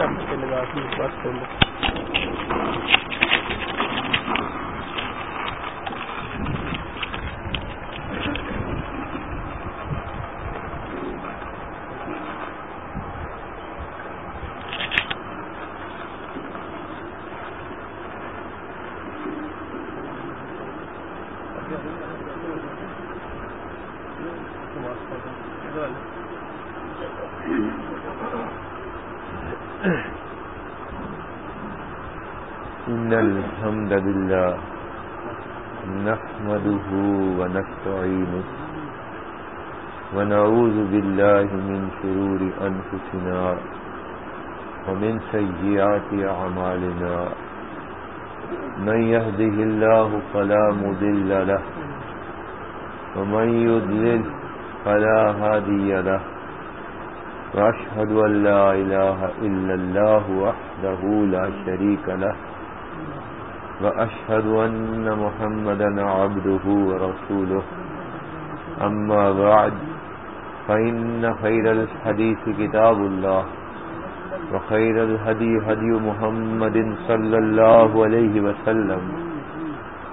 إن بالله من شرور أنفسنا ومن سيئات أعمالنا. من يهده الله فلا مضل له ومن يضلل فلا هادي له وأشهد أن لا إله إلا الله وحده لا شريك له وأشهد أن محمدا عبده ورسوله. أما بعد فإن خير الحديث كتاب الله وخير الهدي هدي محمد صلى الله عليه وسلم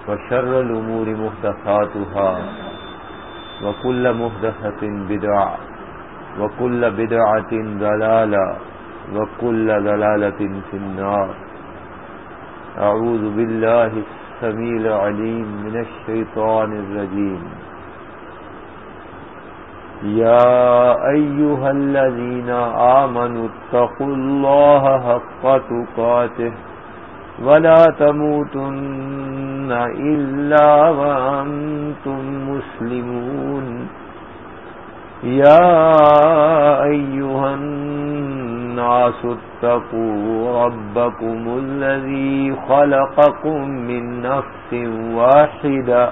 وشر الأمور مهدثاتها وكل مهدثة بدعة وكل بدعة ضلالة وكل ضلالة في النار أعوذ بالله السميع العليم من الشيطان الرجيم يا أيها الذين آمنوا اتقوا الله حق تقاته ولا تموتن إلا وأنتم مسلمون يا أيها الناس اتقوا ربكم الذي خلقكم من نفس واحدة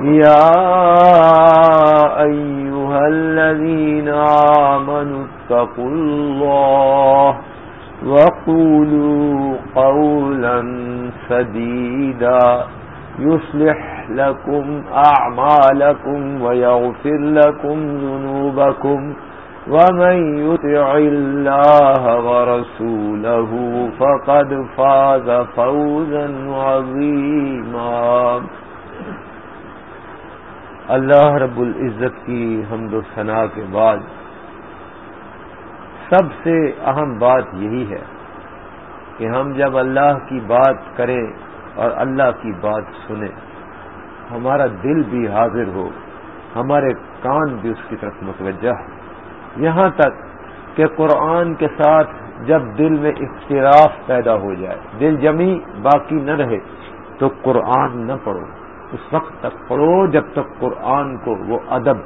يا أيها الذين آمنوا اتقوا الله وقولوا قولا سديدا يصلح لكم أعمالكم ويغفر لكم ذنوبكم ومن يطع الله ورسوله فقد فاز فوزا عظيما اللہ رب العزت کی حمد و ثناء کے بعد سب سے اہم بات یہی ہے کہ ہم جب اللہ کی بات کریں اور اللہ کی بات سنیں، ہمارا دل بھی حاضر ہو، ہمارے کان بھی اس کی طرف متوجہ ہو یہاں تک کہ قرآن کے ساتھ جب دل میں اختراف پیدا ہو جائے، دل جمی باقی نہ رہے، تو قرآن نہ پڑھو۔ اس وقت تک پڑھو جب تک قرآن کو وہ ادب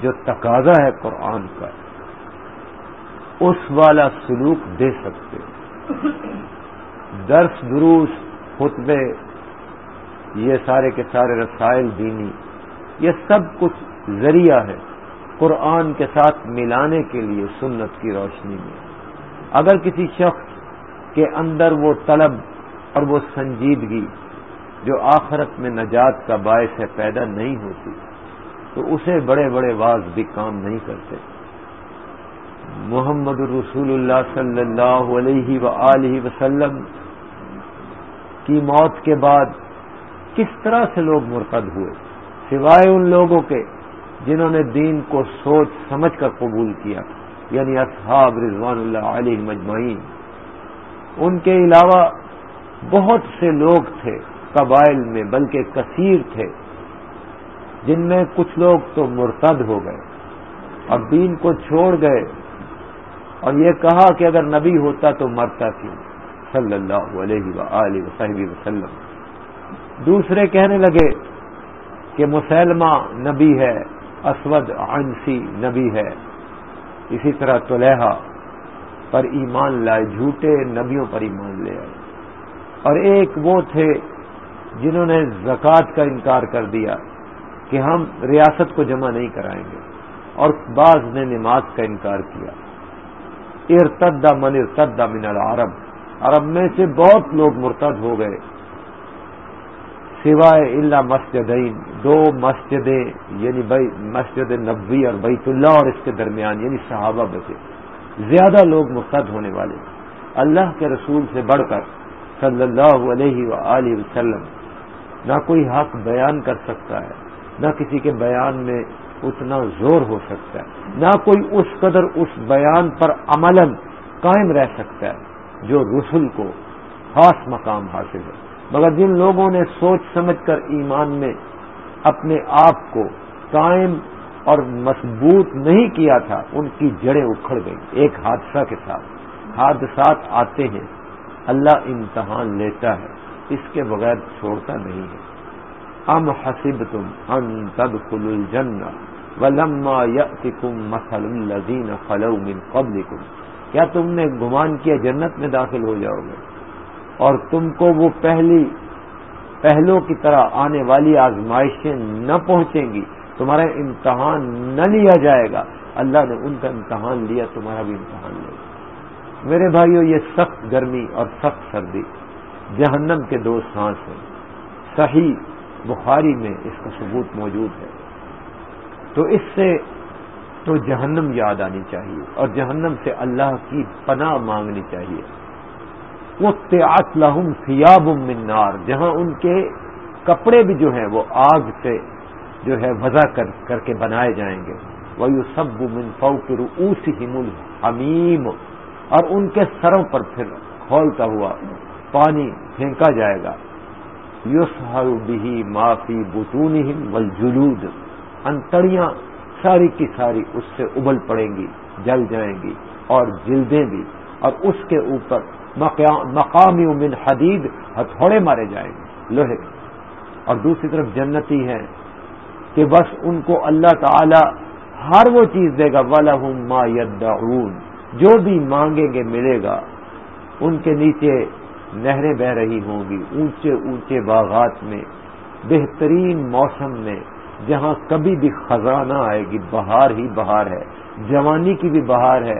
جو تقاضا ہے قرآن کا اس والا سلوک دے سکتے درس، دروس، خطبے، یہ سارے کے سارے رسائل دینی، یہ سب کچھ ذریعہ ہے قرآن کے ساتھ ملانے کے لیے سنت کی روشنی میں۔ اگر کسی شخص کے اندر وہ طلب اور وہ سنجیدگی جو آخرت میں نجات کا باعث ہے پیدا نہیں ہوتی، تو اسے بڑے بڑے واز بھی کام نہیں کرتے۔ محمد الرسول اللہ صلی اللہ علیہ و وسلم کی موت کے بعد کس طرح سے لوگ مرتد ہوئے؟ سوائے ان لوگوں کے جنہوں نے دین کو سوچ سمجھ کر قبول کیا یعنی اصحاب رضوان اللہ علیہ مجمعین۔ ان کے علاوہ بہت سے لوگ تھے۔ قبائل میں، بلکہ کثیر تھے، جن میں کچھ لوگ تو مرتد ہو گئے اب دین کو چھوڑ گئے۔ اور یہ کہا کہ اگر نبی ہوتا تو مرتا کیوں؟ صلی اللہ علیہ وصحبہ وسلم۔ دوسرے کہنے لگے کہ مسلمہ نبی ہے، اسود عنسی نبی ہے۔ اسی طرح طلحہ پر ایمان لائے، جھوٹے نبیوں پر ایمان لے آئے۔ اور ایک وہ تھے جنہوں نے زکوٰۃ کا انکار کر دیا کہ ہم ریاست کو جمع نہیں کرائیں گے اور بعض نے نماز کا انکار کیا۔ ارتدا من ارتدا من العرب۔ عرب میں سے بہت لوگ مرتد ہو گئے۔ سوائے اللہ مسجدین، دو مسجدیں یعنی مسجد نبوی اور بیت اللہ اور اس کے درمیان یعنی صحابہ بچے زیادہ لوگ مرتد ہونے والے۔ اللہ کے رسول سے بڑھ کر صلی اللہ علیہ و وسلم نہ کوئی حق بیان کر سکتا ہے، نہ کسی کے بیان میں اتنا زور ہو سکتا ہے، نہ کوئی اس قدر اس بیان پر عمل قائم رہ سکتا ہے جو رسول کو خاص مقام حاصل ہے مگر جن لوگوں نے سوچ سمجھ کر ایمان میں اپنے آپ کو قائم اور مضبوط نہیں کیا تھا، ان کی جڑیں اکھڑ گئیں۔ ایک حادثہ کے ساتھ، حادثات آتے ہیں، اللہ امتحان لیتا ہے۔ اس کے بغیر چھوڑتا نہیں ہے۔ ام حسب تم ان تب خل الجن ولما یتکم مسل الزین فلو من قبل کیا تم نے گمان کیا جنت میں داخل ہو جاؤ گے؟ اور تم کو وہ پہلی پہلوں کی طرح آنے والی آزمائشیں نہ پہنچیں گی۔ تمہارا امتحان نہ لیا جائے گا۔ اللہ نے ان کا امتحان لیا، تمہارا بھی امتحان لیا میرے بھائیوں یہ سخت گرمی اور سخت سردی۔ جہنم کے دو سانس ہیں۔ صحیح بخاری میں اس کا ثبوت موجود ہے۔ تو اس سے تو جہنم یاد آنی چاہیے اور جہنم سے اللہ کی پناہ مانگنی چاہیے۔ وہ تیات لہم سیاب منار جہاں ان کے کپڑے بھی جو ہیں وہ آگ سے جو ہے وضع کر کر کے بنائے جائیں گے۔ وہ یو سب من فو کے روس ہمل حمیم اور ان کے سروں پر پھر کھولتا ہوا پانی پھینکا جائے گا۔ یوس ہر بھی معافی بتون والجلود۔ انتڑیاں ساری کی ساری اس سے ابل پڑیں گی، جل جائیں گی اور جلدیں بھی اور اس کے اوپر مقامی من حدید ہتھوڑے مارے جائیں گے، لوہے۔ اور دوسری طرف جنتی ہے کہ بس ان کو اللہ تعالی ہر وہ چیز دے گا ولہم ما یدعون جو بھی مانگیں گے ملے گا، ان کے نیچے نہریں بہ رہی ہوں گی اونچے اونچے باغات میں، بہترین موسم میں، جہاں کبھی بھی خزانہ آئے گی، بہار ہی بہار ہے، جوانی کی بھی بہار ہے،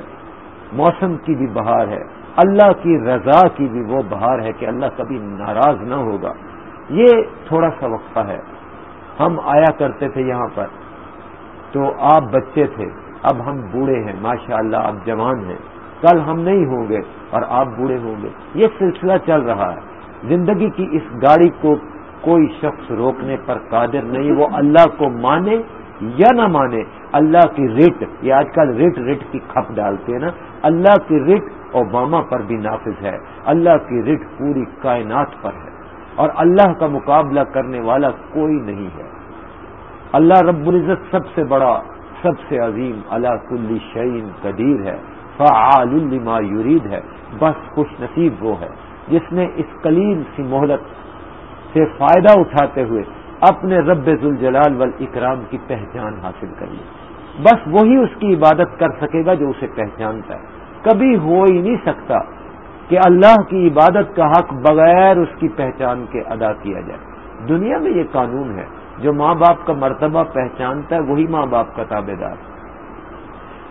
موسم کی بھی بہار ہے، اللہ کی رضا کی بھی وہ بہار ہے کہ اللہ کبھی ناراض نہ ہوگا۔ یہ تھوڑا سا وقفہ ہے۔ ہم آیا کرتے تھے یہاں پر۔ تو آپ بچے تھے، اب ہم بوڑھے ہیں ماشاء اللہ اب جوان ہیں۔ کل ہم نہیں ہوں گے اور آپ بوڑھے ہوں گے۔ یہ سلسلہ چل رہا ہے۔ زندگی کی اس گاڑی کو کوئی شخص روکنے پر قادر نہیں، وہ اللہ کو مانے یا نہ مانے، اللہ کی ریٹ، یہ آج کل ریٹ ریٹ کی کھپ ڈالتے ہیں نا۔ اللہ کی ریٹ اوباما پر بھی نافذ ہے۔ اللہ کی رٹ پوری کائنات پر ہے۔ اور اللہ کا مقابلہ کرنے والا کوئی نہیں ہے۔ اللہ رب العزت سب سے بڑا، سب سے عظیم اللہ کل شعین قدیر ہے۔ فعال لما یرید ہے، بس خوش نصیب وہ ہے۔ جس نے اس کلیل سی مہلت سے فائدہ اٹھاتے ہوئے اپنے رب ذوالجلال والاکرام کی پہچان حاصل کر لی بس وہی اس کی عبادت کر سکے گا جو اسے پہچانتا ہے۔ کبھی ہو ہی نہیں سکتا کہ اللہ کی عبادت کا حق بغیر اس کی پہچان کے ادا کیا جائے۔ دنیا میں یہ قانون ہے، جو ماں باپ کا مرتبہ پہچانتا ہے، وہی ماں باپ کا تابے دار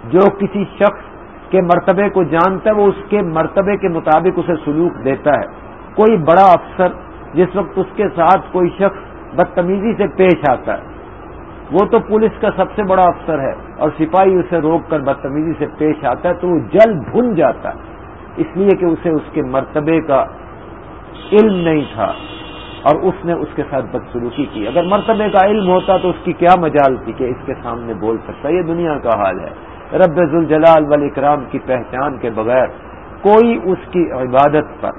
جو کسی شخص کے مرتبے کو جانتا ہے، وہ اس کے مرتبے کے مطابق اسے سلوک دیتا ہے۔ کوئی بڑا افسر جس وقت اس کے ساتھ کوئی شخص بدتمیزی سے پیش آتا ہے، وہ تو پولیس کا سب سے بڑا افسر ہے اور سپاہی اسے روک کر بدتمیزی سے پیش آتا ہے تو وہ جل بھن جاتا ہے۔ اس لیے کہ اسے اس کے مرتبے کا علم نہیں تھا اور اس نے اس کے ساتھ بدسلوکی کی۔ اگر مرتبے کا علم ہوتا تو اس کی کیا مجال تھی کہ اس کے سامنے بول سکتا۔ یہ دنیا کا حال ہے۔ رب ذوالجلال والاکرام کی پہچان کے بغیر کوئی اس کی عبادت پر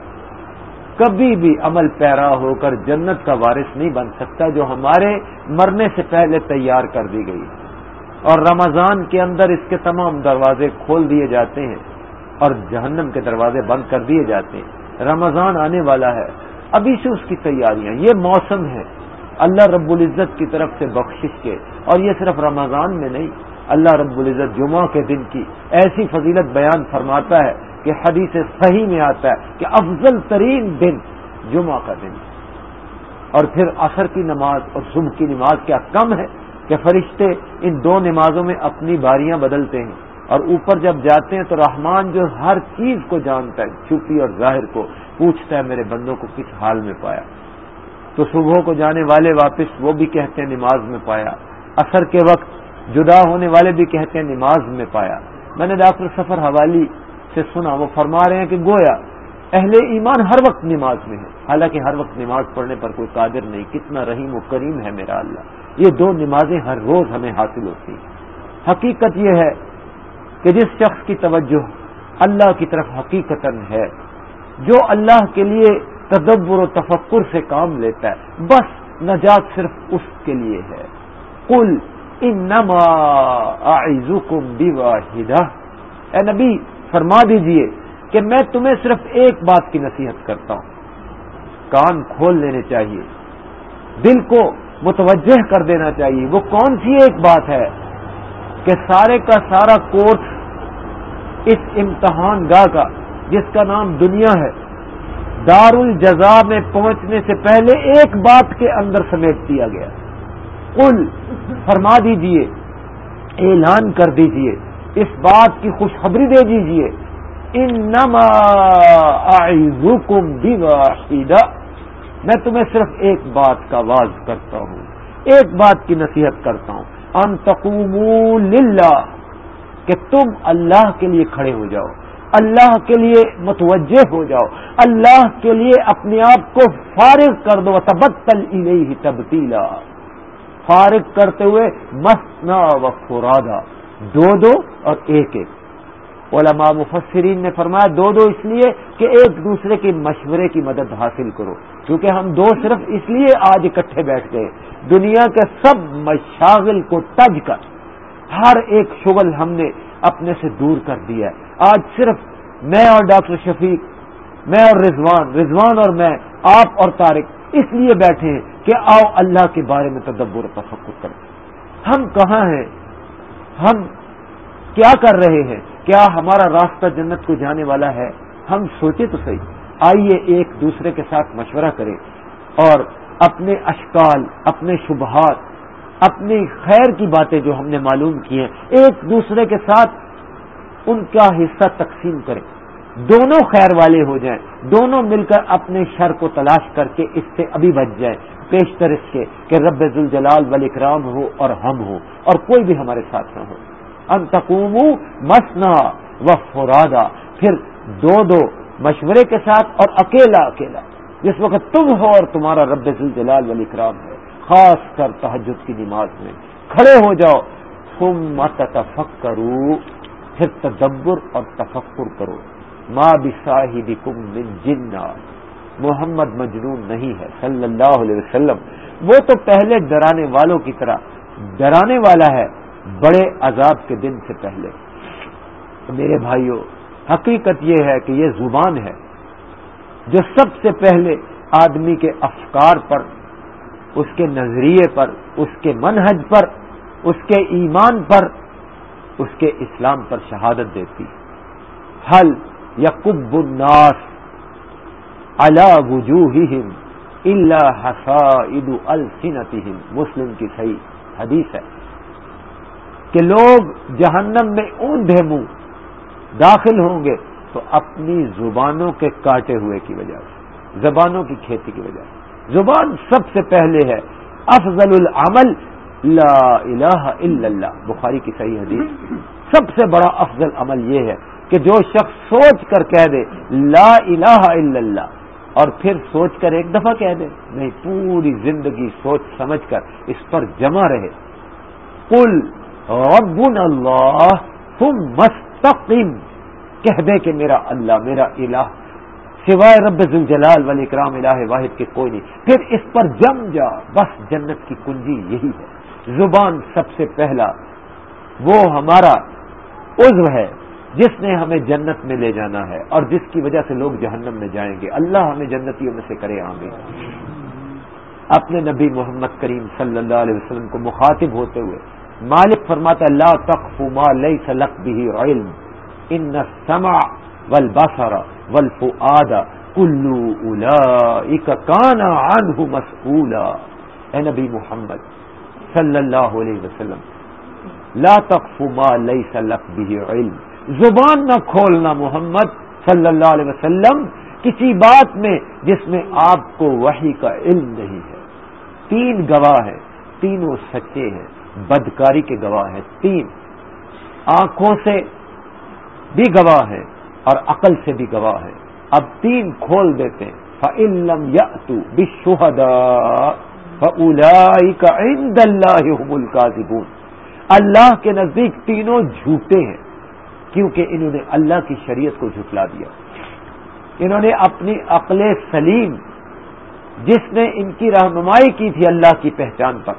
کبھی بھی عمل پیرا ہو کر جنت کا وارث نہیں بن سکتا جو ہمارے مرنے سے پہلے تیار کر دی گئی۔ اور رمضان کے اندر اس کے تمام دروازے کھول دیے جاتے ہیں اور جہنم کے دروازے بند کر دیے جاتے ہیں۔ رمضان آنے والا ہے۔ ابھی سے اس کی تیاریاں، یہ موسم ہے۔ اللہ رب العزت کی طرف سے بخشش کے، اور یہ صرف رمضان میں نہیں اللہ رب العزت جمعہ کے دن کی ایسی فضیلت بیان فرماتا ہے کہ حدیث صحیح میں آتا ہے کہ افضل ترین دن جمعہ کا دن اور پھر عصر کی نماز اور صبح کی نماز کیا کم ہے کہ فرشتے ان دو نمازوں میں اپنی باریاں بدلتے ہیں۔ اور اوپر جب جاتے ہیں تو رحمان جو ہر چیز کو جانتا ہے، چھپی اور ظاہر کو، پوچھتا ہے میرے بندوں کو کس حال میں پایا۔ تو صبح کو جانے والے واپس وہ بھی کہتے ہیں نماز میں پایا۔ اثر کے وقت جدا ہونے والے بھی کہتے ہیں نماز میں پایا۔ میں نے ڈاکٹر سفر حوالی سے سنا، وہ فرما رہے ہیں کہ گویا اہل ایمان ہر وقت نماز میں ہے حالانکہ ہر وقت نماز پڑھنے پر کوئی قادر نہیں، کتنا رحیم و کریم ہے میرا اللہ۔ یہ دو نمازیں ہر روز ہمیں حاصل ہوتی ہیں۔ حقیقت یہ ہے کہ جس شخص کی توجہ اللہ کی طرف حقیقت ہے، جو اللہ کے لیے تدبر و تفکر سے کام لیتا ہے، بس نجات صرف اس کے لیے ہے۔ کل انما اعزکم بواحدہ۔ اے نبی، فرما دیجیے کہ میں تمہیں صرف ایک بات کی نصیحت کرتا ہوں۔ کان کھول لینے چاہیے۔ دل کو متوجہ کر دینا چاہیے۔ وہ کون سی ایک بات ہے کہ سارے کا سارا کورس اس امتحان گاہ کا، جس کا نام دنیا ہے دار الجزا میں پہنچنے سے پہلے ایک بات کے اندر سمیٹ دیا گیا۔ کل فرما دیجیے، اعلان کر دیجیے، اس بات کی خوشخبری دے دیجیے، انما اعظکم بواحدہ۔ میں تمہیں صرف ایک بات کا واز کرتا ہوں، ایک بات کی نصیحت کرتا ہوں۔ ان تقوموا للہ، کہ تم اللہ کے لیے کھڑے ہو جاؤ، اللہ کے لیے متوجہ ہو جاؤ، اللہ کے لیے اپنے آپ کو فارغ کر دو تبتل الیہ تبتیلا۔ فارغ کرتے ہوئے، مسنا و فرادہ دو دو اور ایک ایک۔ علماء مفسرین نے فرمایا، دو دو اس لیے کہ ایک دوسرے کے مشورے کی مدد حاصل کرو۔ کیونکہ ہم دو صرف اس لیے آج اکٹھے بیٹھ گئے۔ دنیا کے سب مشاغل کو تج کر، ہر ایک شغل ہم نے اپنے سے دور کر دیا ہے۔ آج صرف میں اور ڈاکٹر شفیق، میں اور رضوان رضوان اور میں، آپ اور طارق اس لیے بیٹھے ہیں کہ آؤ اللہ کے بارے میں تدبر تفکر کریں۔ ہم کہاں ہیں؟ ہم کیا کر رہے ہیں؟ کیا ہمارا راستہ جنت کو جانے والا ہے؟ ہم سوچے تو صحیح۔ آئیے ایک دوسرے کے ساتھ مشورہ کریں اور اپنے اشکال، اپنے شبہات، اپنی خیر کی باتیں جو ہم نے معلوم کی ہیں، ایک دوسرے کے ساتھ ان کا حصہ تقسیم کریں۔ دونوں خیر والے ہو جائیں، دونوں مل کر اپنے شر کو تلاش کر کے اس سے ابھی بچ جائیں۔ پیشتر اس کے کہ رب الجلال ولیکرام ہو اور ہم ہوں اور کوئی بھی ہمارے ساتھ نہ ہو۔ ان تقوم مسنا و فرادا، پھر دو دو مشورے کے ساتھ اور اکیلا اکیلا۔ جس وقت تم ہو اور تمہارا رب الجلال ولیکرام ہے، خاص کر تحجد کی نماز میں۔ کھڑے ہو جاؤ۔ تم مت کرو پھر تدبر اور تفکر کرو۔ ماں بساہی کم من جنا۔ محمد مجنون نہیں ہے صلی اللہ علیہ وسلم۔ وہ تو پہلے ڈرانے والوں کی طرح، ڈرانے والا ہے بڑے عذاب کے دن سے پہلے۔ میرے بھائیوں حقیقت یہ ہے کہ یہ زبان ہے جو سب سے پہلے آدمی کے افکار پر، اس کے نظریے پر، اس کے منہج پر، اس کے ایمان پر، اس کے اسلام پر شہادت دیتی۔ حل یا کب الناس اللہ وجوہ اللہ حسائد السنتہم مسلم کی صحیح حدیث ہے کہ لوگ جہنم میں اوندھے منہ داخل ہوں گے تو اپنی زبانوں کے کاٹے ہوئے کی وجہ سے، زبانوں کی کھیتی کی وجہ سے۔ زبان سب سے پہلے ہے، افضل العمل، لا الہ الا اللہ۔ بخاری کی صحیح حدیث۔ سب سے بڑا افضل عمل یہ ہے کہ جو شخص سوچ کر کہہ دے لا الہ الا اللہ اور پھر سوچ کر ایک دفعہ کہہ دے نہیں، پوری زندگی سوچ سمجھ کر اس پر جمع رہے۔ کل ربنا اللہ تم مستقم کہہ دے کہ میرا اللہ، میرا الہ، سوائے رب الجلال ولی کرام الہ واحد کے کوئی نہیں۔ پھر اس پر جم جا۔ بس جنت کی کنجی یہی ہے۔ زبان سب سے پہلا، وہ ہمارا عزو ہے۔ جس نے ہمیں جنت میں لے جانا ہے اور جس کی وجہ سے لوگ جہنم میں جائیں گے، اللہ ہمیں جنتیوں میں سے کرے، آمین۔ اپنے نبی محمد کریم صلی اللہ علیہ وسلم کو مخاطب ہوتے ہوئے مالک فرماتا لا تقف ما ليس لك به علم، ان السمع ول باسارا ول فو آدا کلو الا کانا مسلا اے نبی محمد صلی اللہ علیہ وسلم، لا تقف ما لیس لک به علم زبان نہ کھولنا محمد صلی اللہ علیہ وسلم کسی بات میں جس میں آپ کو وحی کا علم نہیں ہے۔ تین گواہ ہیں، تینوں سچے ہیں، بدکاری کے گواہ ہیں۔ تین۔ آنکھوں سے بھی گواہ ہیں اور عقل سے بھی گواہ ہیں۔ اب تین کھول دیتے ہیں۔ فعلم یا تو بشہدا عند اللہ کا اللہ کے نزدیک تینوں جھوٹے ہیں۔ کیونکہ انہوں نے اللہ کی شریعت کو جھٹلا دیا۔ انہوں نے اپنی عقل سلیم، جس نے ان کی رہنمائی کی تھی اللہ کی پہچان پر،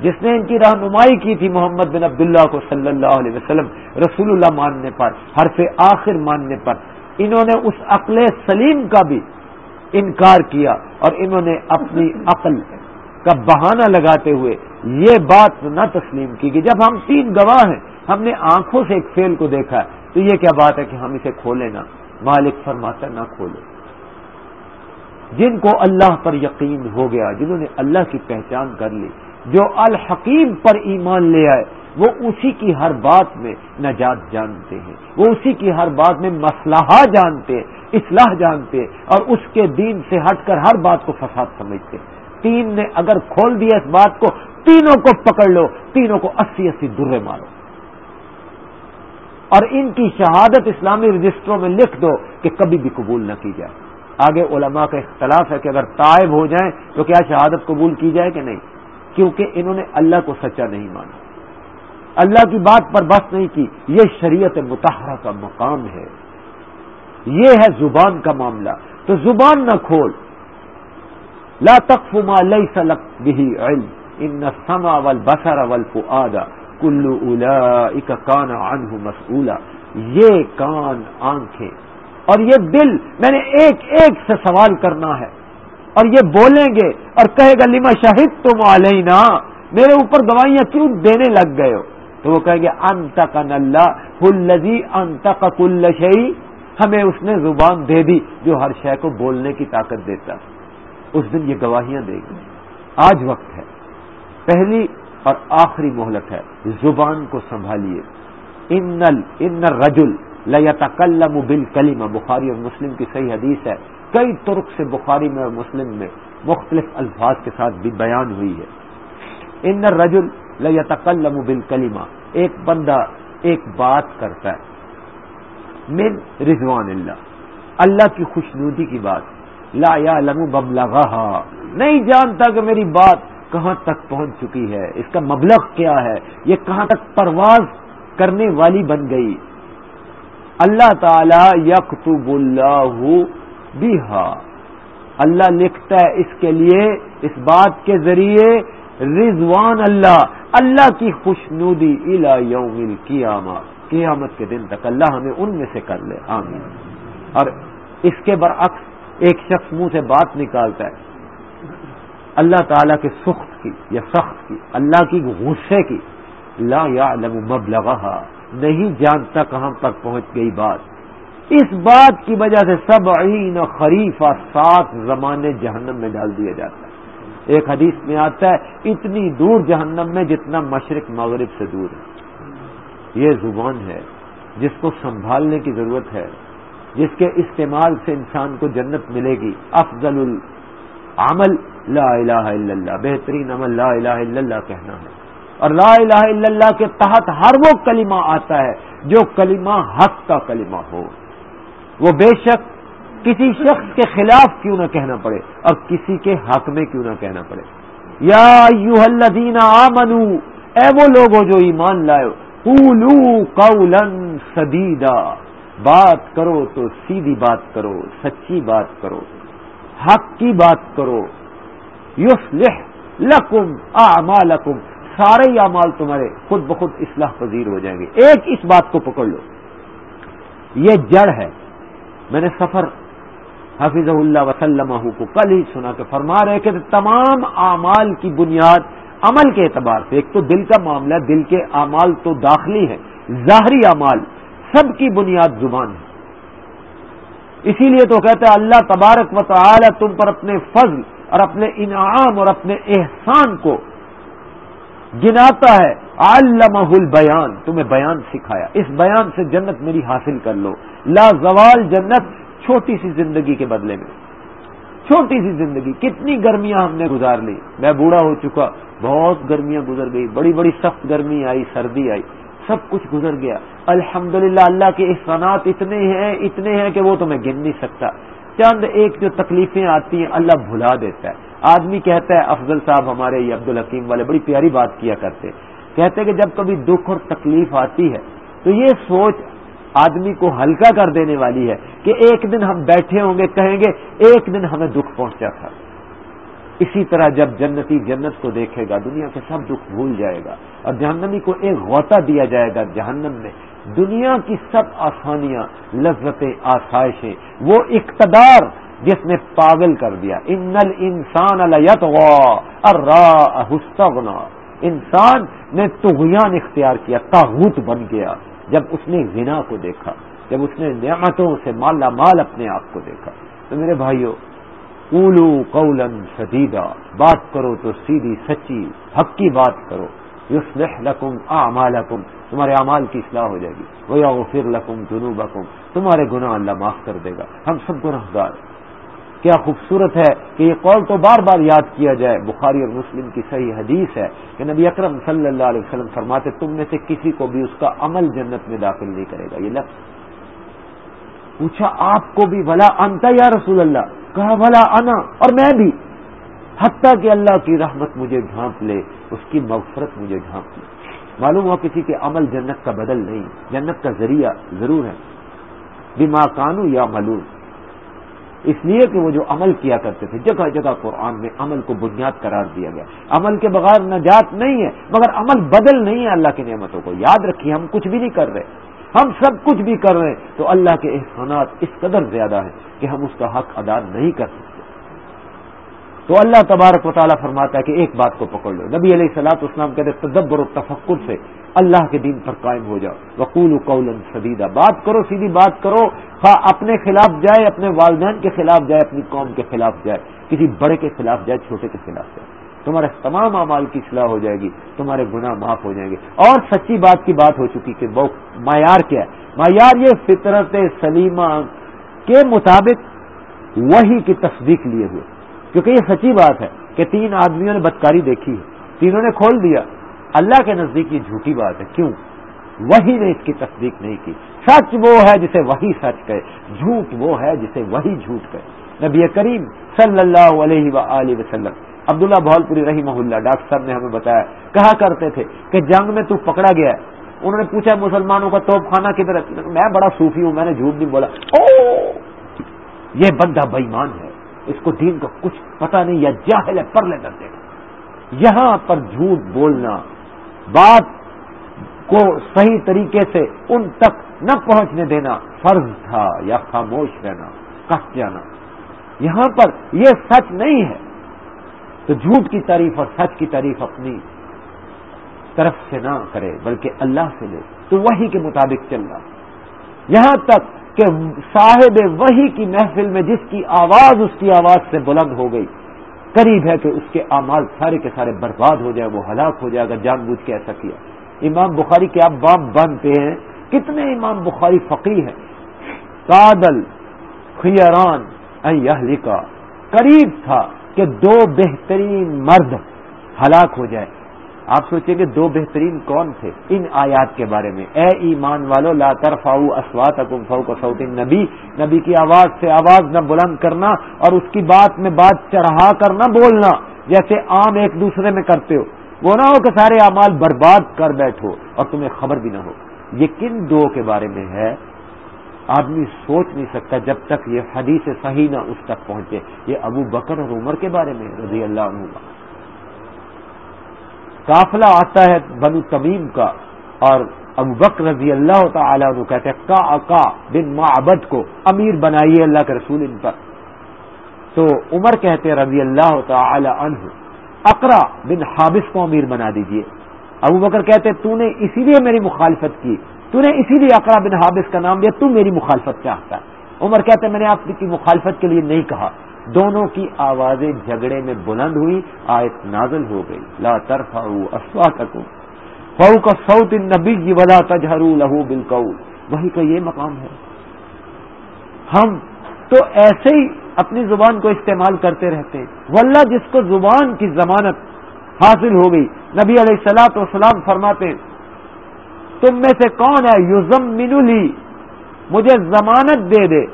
جس نے ان کی رہنمائی کی تھی محمد بن عبداللہ کو صلی اللہ علیہ وسلم رسول اللہ ماننے پر، حرف آخر ماننے پر۔ انہوں نے اس عقل سلیم کا بھی انکار کیا اور انہوں نے اپنی عقل کا بہانہ لگاتے ہوئے یہ بات نہ تسلیم کی کہ جب ہم تین گواہ ہیں ہم نے آنکھوں سے ایک فیل کو دیکھا ہے۔ تو یہ کیا بات ہے کہ ہم اسے کھولیں نہ؟ مالک فرماتا نہ کھولے جن کو اللہ پر یقین ہو گیا، جنہوں نے اللہ کی پہچان کر لی، جو الحکیم پر ایمان لے آئے، وہ اسی کی ہر بات میں نجات جانتے ہیں۔ وہ اسی کی ہر بات میں مسلحہ جانتے ہیں، اصلاح جانتے ہیں، اور اس کے دین سے ہٹ کر ہر بات کو فساد سمجھتے ہیں۔ تین نے اگر کھول دیا اس بات کو، تینوں کو پکڑ لو، تینوں کو اسی اسی درے مارو۔ اور ان کی شہادت اسلامی رجسٹروں میں لکھ دو کہ کبھی بھی قبول نہ کی جائے۔ آگے علماء کا اختلاف ہے کہ اگر طائب ہو جائیں تو کیا شہادت قبول کی جائے کہ نہیں؟ کیونکہ انہوں نے اللہ کو سچا نہیں مانا۔ اللہ کی بات پر بس نہیں کی، یہ شریعت متحرہ کا مقام ہے۔ یہ ہے زبان کا معاملہ۔ تو زبان نہ کھول۔ لا تقف ما ليس لك به علم۔ ان السمع والبصر والفؤاد۔ كل اولئك كان عنه مسؤولا یہ کان، آنکھیں۔ اور یہ دل، میں نے ایک ایک سے سوال کرنا ہے۔ اور یہ بولیں گے اور کہے گا، لما شاہد تم علینا؟ میرے اوپر دوائیاں کیوں دینے لگ گئے ہو؟ تو وہ کہیں گے، انت کا نلہ فلزی انت کا ہمیں اس نے زبان دے دی جو ہر شے کو بولنے کی طاقت دیتا۔ اس دن یہ گواہیاں دے گی آج وقت ہے۔ پہلی اور آخری مہلت ہے، زبان کو سنبھالیے۔ ان ان رجل لتکلم بل بخاری اور مسلم کی صحیح حدیث ہے۔ کئی ترک سے بخاری میں اور مسلم میں مختلف الفاظ کے ساتھ بھی بیان ہوئی ہے۔ ان رجل لتکلم بل ایک بندہ ایک بات کرتا ہے۔ من رضوان اللہ۔ اللہ کی خوشنودی کی بات۔ لا یا لمو ببلغ نہیں جانتا کہ میری بات کہاں تک پہنچ چکی ہے؟ اس کا مبلغ کیا ہے؟ یہ کہاں تک پرواز کرنے والی بن گئی؟ اللہ تعالی یکتب اللہ بہا۔ اللہ لکھتا ہے اس کے لیے، اس بات کے ذریعے، رضوان اللہ اللہ کی خوشنودی الا یوم القیامت قیامت کے دن تک۔ اللہ ہمیں ان میں سے کر لے۔ آمین۔ اور اس کے برعکس ایک شخص منہ سے بات نکالتا ہے۔ اللہ تعالیٰ کے سخت کی یا سخت کی، اللہ کی غصے کی، لا یا مبلغہ نہیں جانتا کہاں تک پہنچ گئی بات۔ اس بات کی وجہ سے سب عین خریفہ سات زمانے جہنم میں ڈال دیا جاتا ہے۔ ایک حدیث میں آتا ہے، اتنی دور جہنم میں جتنا مشرق مغرب سے دور ہے۔ یہ زبان ہے، جس کو سنبھالنے کی ضرورت ہے، جس کے استعمال سے انسان کو جنت ملے گی۔ افضل العمل لا الہ الا اللہ، بہترین عمل لا الہ الا اللہ کہنا ہے۔ اور لا الہ الا اللہ کے تحت ہر وہ کلمہ آتا ہے جو کلمہ حق کا کلمہ ہو۔ وہ بے شک کسی شخص کے خلاف کیوں نہ کہنا پڑے اور کسی کے حق میں کیوں نہ کہنا پڑے۔ یا یو الذین آمنو، اے وہ لوگ ہو جو ایمان لائے، قولو قولا سدیدا بات کرو تو سیدھی بات کرو، سچی بات کرو، حق کی بات کرو۔ یوسلح لکم اعمالکم سارے اعمال تمہارے خود بخود اصلاح پذیر ہو جائیں گے۔ ایک اس بات کو پکڑ لو۔ یہ جڑ ہے۔ میں نے سفر حفیظ اللہ وسلم کو کل ہی سنا کہ فرما رہے کہ تمام اعمال کی بنیاد عمل کے اعتبار سے، ایک تو دل کا معاملہ دل کے اعمال تو داخلی ہے ظاہری اعمال سب کی بنیاد زبان ہے۔ اسی لیے تو کہتا ہے اللہ تبارک و تعالی تم پر اپنے فضل اور اپنے انعام اور اپنے احسان کو گناتا ہے۔ علمہ البیان تمہیں بیان سکھایا۔ اس بیان سے جنت میری حاصل کر لو۔ لا زوال جنت، چھوٹی سی زندگی کے بدلے میں۔ چھوٹی سی زندگی، کتنی گرمیاں ہم نے گزار لی۔ میں بوڑھا ہو چکا، بہت گرمیاں گزر گئی۔ بڑی بڑی سخت گرمی آئی، سردی آئی۔ سب کچھ گزر گیا۔ الحمد اللہ کے احسانات اتنے ہیں اتنے ہیں کہ وہ تو میں گن نہیں سکتا۔ چند ایک جو تکلیفیں آتی ہیں، اللہ بھلا دیتا ہے۔ آدمی کہتا ہے، افضل صاحب ہمارے یہ عبد الحکیم والے بڑی پیاری بات کیا کرتے کہتے کہ جب کبھی دکھ اور تکلیف آتی ہے، تو یہ سوچ آدمی کو ہلکا کر دینے والی ہے کہ ایک دن ہم بیٹھے ہوں گے، کہیں گے، ایک دن ہمیں دکھ پہنچا تھا۔ اسی طرح جب جنتی جنت کو دیکھے گا، دنیا کے سب دکھ بھول جائے گا اور جہنمی کو ایک غوطہ دیا جائے گا جہنم میں۔ دنیا کی سب آسانیاں لذتیں آسائشیں، وہ اقتدار جس نے پاگل کر دیا۔ ان انسان الت حسنا انسان نے تغیان اختیار کیا تاغوت بن گیا۔ جب اس نے زنا کو دیکھا، جب اس نے نعمتوں سے مالا مال اپنے آپ کو دیکھا۔ تو میرے بھائیوں اولو قولن شدیدہ بات کرو تو سیدھی سچی، حق کی بات کرو۔ یصلح لکم اعمالکم تمہارے اعمال کی اصلاح ہو جائے گی. ویغفر لکم جنوبکم تمہارے گناہ اللہ معاف کر دے گا. ہم سب گناہ گار کیا خوبصورت ہے کہ یہ قول تو بار بار یاد کیا جائے. بخاری اور مسلم کی صحیح حدیث ہے کہ نبی اکرم صلی اللہ علیہ وسلم فرماتے، تم میں سے کسی کو بھی اس کا عمل جنت میں داخل نہیں کرے گا. یہ لفظ. پوچھا، آپ کو بھی؟ بھلا انتا یا رسول اللہ؟ کہا بھلا انا، اور میں بھی. حتیٰ کہ اللہ کی رحمت مجھے ڈھانپ لے، اس کی مغفرت مجھے ڈھانپ لے۔ معلوم ہو کسی کے عمل جنت کا بدل نہیں، جنت کا ذریعہ ضرور ہے۔ بیما کانو یا ملون اس لیے کہ وہ جو عمل کیا کرتے تھے، جگہ جگہ قرآن میں عمل کو بنیاد قرار دیا گیا۔ عمل کے بغیر نجات نہیں ہے، مگر عمل بدل نہیں ہے اللہ کی نعمتوں کو۔ یاد رکھیے، ہم کچھ بھی نہیں کر رہے۔ ہم سب کچھ بھی کر رہے ہیں، تو اللہ کے احسانات اس قدر زیادہ ہیں کہ ہم اس کا حق ادا نہیں کر سکتے۔ تو اللہ تبارک و تعالیٰ فرماتا ہے کہ ایک بات کو پکڑ لو۔ نبی علیہ سلاط اسلام کہتے تدبر و تفکر سے اللہ کے دین پر قائم ہو جاؤ۔ وقول قول سدیدہ بات کرو، سیدھی بات کرو۔ خواہ اپنے خلاف جائے، اپنے والدین کے خلاف جائے، اپنی قوم کے خلاف جائے۔ کسی بڑے کے خلاف جائے، چھوٹے کے خلاف جائے۔ تمہارے تمام اعمال کی اصلاح ہو جائے گی، تمہارے گناہ معاف ہو جائیں گے۔ اور سچی بات کی بات ہو چکی کہ وہ معیار کیا ہے؟ معیار یہ فطرت سلیمہ کے مطابق وہی کی تصدیق لیے ہوئے۔ کیونکہ یہ سچی بات ہے کہ تین آدمیوں نے بدکاری دیکھی ہے، تینوں نے کھول دیا۔ اللہ کے نزدیک یہ جھوٹی بات ہے۔ کیوں؟ وہی نے اس کی تصدیق نہیں کی۔ سچ وہ ہے جسے وہی سچ کہے، جھوٹ وہ ہے جسے وہی جھوٹ کہے۔ نبی کریم صلی اللہ علیہ و وسلم، عبداللہ بھولپوری رحمہ اللہ، ڈاکٹر صاحب نے ہمیں بتایا، کہا کرتے تھے کہ جنگ میں تو پکڑا گیا ہے۔ انہوں نے پوچھا، مسلمانوں کا توپ خانہ کدھر میں بڑا صوفی ہوں، میں نے جھوٹ نہیں بولا۔ او یہ بندہ بےمان ہے۔ اس کو دین کا کچھ پتہ نہیں، یا جاہل ہے پر لے کر دے یہاں پر جھوٹ بولنا، بات کو صحیح طریقے سے ان تک نہ پہنچنے دینا فرض تھا، یا خاموش رہنا، کس جانا۔ یہاں پر یہ سچ نہیں ہے۔ تو جھوٹ کی تعریف اور سچ کی تعریف اپنی طرف سے نہ کرے، بلکہ اللہ سے لے۔ تو وہی کے مطابق چل رہا یہاں تک کہ صاحب وہی کی محفل میں جس کی آواز اس کی آواز سے بلند ہو گئی، قریب ہے کہ اس کے اعمال سارے کے سارے برباد ہو جائے وہ ہلاک ہو جائے گا جان بوجھ کے ایسا کیا۔ امام بخاری کے آپ بام بنتے ہیں، کتنے امام بخاری فقی ہیں۔ کادل خیران لکھا قریب تھا کہ دو بہترین مرد ہلاک ہو جائے آپ سوچیں گے دو بہترین کون تھے ان آیات کے بارے میں۔ اے ایمان والو، لا ترفاؤ اسوات اکم فاؤ کا سعود نبی نبی کی آواز سے آواز نہ بلند کرنا اور اس کی بات میں بات چڑھا کر نہ بولنا، جیسے عام ایک دوسرے میں کرتے ہو۔ وہ نہ ہو کہ سارے اعمال برباد کر بیٹھو اور تمہیں خبر بھی نہ ہو۔ یہ کن دو کے بارے میں ہے؟ آدمی سوچ نہیں سکتا جب تک یہ حدیث صحیح نہ اس تک پہنچے۔ یہ ابو بکر اور عمر کے بارے میں رضی اللہ عنہ قافلہ آتا ہے بنو تمیم کا اور ابو بکر رضی اللہ تعالی عنہ کہتے ہیں، کا اکا بن معبد کو امیر بنائیے اللہ کے رسول ان پر. تو عمر کہتے ہیں رضی اللہ تعالی عنہ، اقرا بن حابس کو امیر بنا دیجیے. ابو بکر کہتے تو نے اسی لیے میری مخالفت کی، تو نے اسی لیے اقرا بن حابس کا نام دیا تو میری مخالفت چاہتا ہے؟ عمر کہتے میں نے آپ کی مخالفت کے لیے نہیں کہا دونوں کی آوازیں جھگڑے میں بلند ہوئی آیت نازل ہو گئی۔ لا ترفا افواہ تک فو کا سعود نبی ولا تجہر لہو بالکول وہی کا یہ مقام ہے۔ ہم تو ایسے ہی اپنی زبان کو استعمال کرتے رہتے ہیں۔ واللہ جس کو زبان کی ضمانت حاصل ہو گئی، نبی علیہ السلاط وسلام فرماتے تم میں سے کون ہے؟ یوزم منولی مجھے ضمانت دے دے۔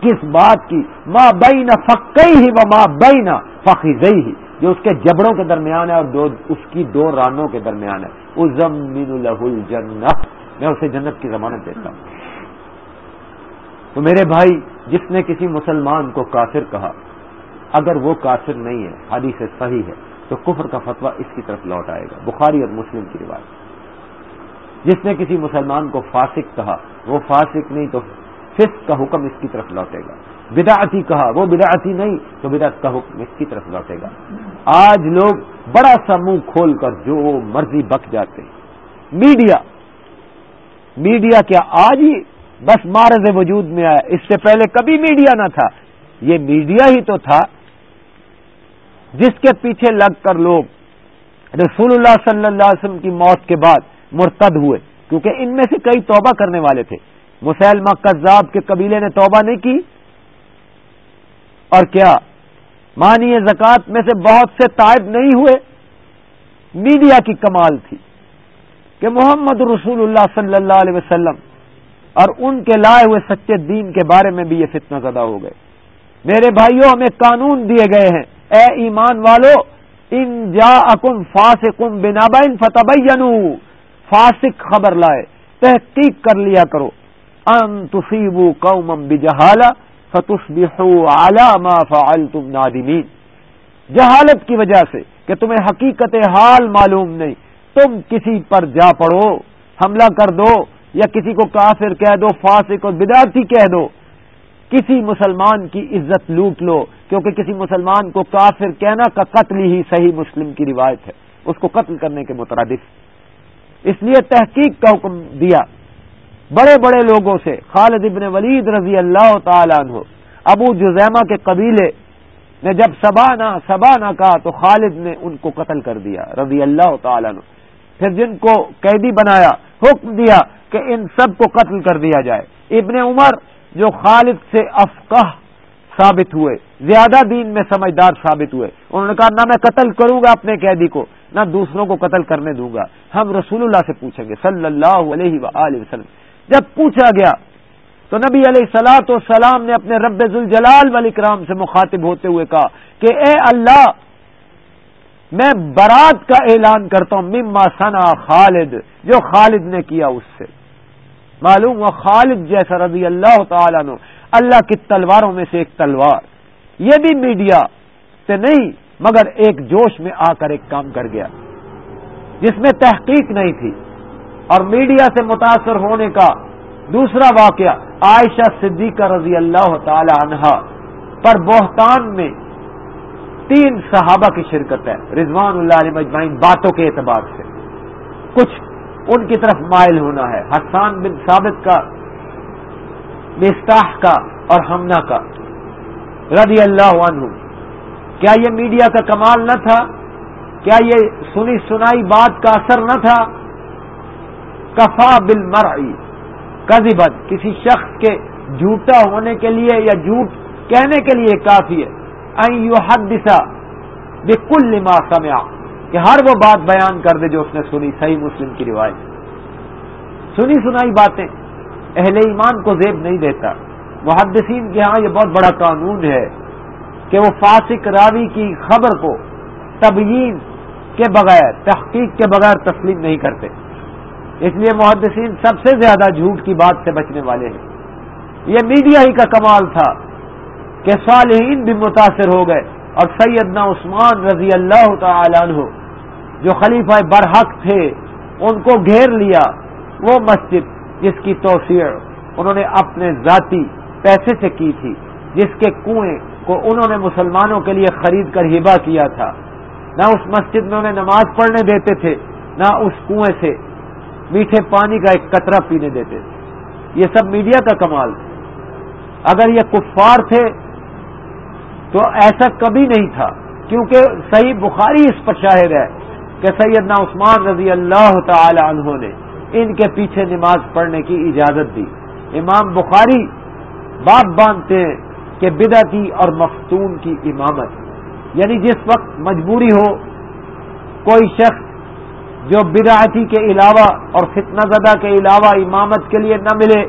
کس بات کی؟ ماں بئی نہ فقی ہی و ماں بئی نہ ہی جو اس کے جبڑوں کے درمیان ہے اور دو اس کی دو رانوں کے درمیان ہے۔ ازم مین الہ الجنت میں اسے جنت کی ضمانت دیتا ہوں۔ تو میرے بھائی، جس نے کسی مسلمان کو کافر کہا، اگر وہ کافر نہیں ہے، حدیث صحیح ہے، تو کفر کا فتویٰ اس کی طرف لوٹ آئے گا۔ بخاری اور مسلم کی روایت۔ جس نے کسی مسلمان کو فاسق کہا، وہ فاسق نہیں تو فسق کا حکم اس کی طرف لوٹے گا۔ بدعتی کہا، وہ بدعتی نہیں، تو بدعت کا حکم اس کی طرف لوٹے گا۔ آج لوگ بڑا سا منہ کھول کر جو مرضی بک جاتے میڈیا میڈیا کیا آج ہی بس مارز وجود میں آیا۔ اس سے پہلے کبھی میڈیا نہ تھا۔ یہ میڈیا ہی تو تھا جس کے پیچھے لگ کر لوگ رسول اللہ صلی اللہ علیہ وسلم کی موت کے بعد مرتد ہوئے، کیونکہ ان میں سے کئی توبہ کرنے والے تھے۔ مسلمہ کذاب کے قبیلے نے توبہ نہیں کی؟ اور کیا مانی زکوٰۃ میں سے بہت سے تائب نہیں ہوئے؟ میڈیا کی کمال تھی کہ محمد رسول اللہ صلی اللہ علیہ وسلم اور ان کے لائے ہوئے سچے دین کے بارے میں بھی یہ فتنہ زدہ ہو گئے۔ میرے بھائیوں، ہمیں قانون دیے گئے ہیں۔ اے ایمان والو، ان جا اکم فاس کم بنا بین فتح فاسق خبر لائے، تحقیق کر لیا کرو۔ ان تصیبو قومم بجہالہ فتصبحوا على ما فعلتم نادمین جہالت کی وجہ سے کہ تمہیں حقیقت حال معلوم نہیں. تم کسی پر جا پڑو، حملہ کر دو، یا کسی کو کافر کہہ دو، فاسق اور بدارتی کہہ دو. کسی مسلمان کی عزت لوٹ لو، کیونکہ کسی مسلمان کو کافر کہنا کا قتل ہی صحیح مسلم کی روایت ہے. اس کو قتل کرنے کے مترادف. اس لیے تحقیق کا حکم دیا بڑے بڑے لوگوں سے، خالد ابن ولید رضی اللہ تعالیٰ عنہ، ابو جزیمہ کے قبیلے نے جب سبانا سبانا کہا تو خالد نے ان کو قتل کر دیا، رضی اللہ تعالیٰ عنہ۔ پھر جن کو قیدی بنایا، حکم دیا کہ ان سب کو قتل کر دیا جائے۔ ابن عمر، جو خالد سے افقہ ثابت ہوئے، زیادہ دین میں سمجھدار ثابت ہوئے، انہوں نے کہا، نہ میں قتل کروں گا اپنے قیدی کو، نہ دوسروں کو قتل کرنے دوں گا۔ ہم رسول اللہ سے پوچھیں گے، صلی اللہ علیہ وآلہ وسلم۔ جب پوچھا گیا تو نبی علیہ سلاۃ والسلام نے اپنے رب الجلال والاکرام سے مخاطب ہوتے ہوئے کہا کہ اے اللہ، میں برات کا اعلان کرتا ہوں، مما ثنا خالد، جو خالد نے کیا اس سے۔ معلوم ہوا خالد جیسا رضی اللہ تعالیٰ نو اللہ کی تلواروں میں سے ایک تلوار۔ یہ بھی میڈیا سے نہیں، مگر ایک جوش میں آ کر ایک کام کر گیا، جس میں تحقیق نہیں تھی۔ اور میڈیا سے متاثر ہونے کا دوسرا واقعہ عائشہ صدیقہ رضی اللہ تعالی عنہا پر بہتان میں تین صحابہ کی شرکت ہے، رضوان اللہ علیہ مجمعین باتوں کے اعتبار سے۔ کچھ ان کی طرف مائل ہونا ہے، حسان بن ثابت کا مستاح کا اور ہمنا کا۔ رضی اللہ عنہ، کیا یہ میڈیا کا کمال نہ تھا؟ کیا یہ سنی سنائی بات کا اثر نہ تھا؟ کفا بل مرعی کسی شخص کے جھوٹا ہونے کے لیے یا جھوٹ کہنے کے لیے کافی ہے۔ حد دسا بکل سمیا کہ ہر وہ بات بیان کر دے جو اس نے سنی، صحیح مسلم کی روایت۔ سنی سنائی باتیں اہل ایمان کو زیب نہیں دیتا۔ محدثین کے ہاں یہ بہت بڑا قانون ہے کہ وہ فاسق راوی کی خبر کو تبیین کے بغیر، تحقیق کے بغیر تسلیم نہیں کرتے۔ اس لیے محدثین سب سے زیادہ جھوٹ کی بات سے بچنے والے ہیں۔ یہ میڈیا ہی کا کمال تھا کہ صالحین بھی متاثر ہو گئے اور سیدنا عثمان رضی اللہ تعالی عنہ جو خلیفہ برحق تھے، ان کو گھیر لیا وہ مسجد جس کی توسیع انہوں نے اپنے ذاتی پیسے سے کی تھی، جس کے کنویں کو انہوں نے مسلمانوں کے لیے خرید کر ہبا کیا تھا۔ نہ اس مسجد میں انہیں نماز پڑھنے دیتے تھے، نہ اس کنویں سے میٹھے پانی کا ایک قطرہ پینے دیتے تھے۔ یہ سب میڈیا کا کمال اگر یہ کفار تھے تو ایسا کبھی نہیں تھا، کیونکہ صحیح بخاری اس پر شاہد ہے کہ سیدنا عثمان رضی اللہ تعالی عنہ نے ان کے پیچھے نماز پڑھنے کی اجازت دی۔ امام بخاری باپ باندھتے ہیں کہ بدعتی اور مفتون کی امامت یعنی جس وقت مجبوری ہو، کوئی شخص جو بدعتی کے علاوہ اور فتنہ زدہ کے علاوہ امامت کے لیے نہ ملے،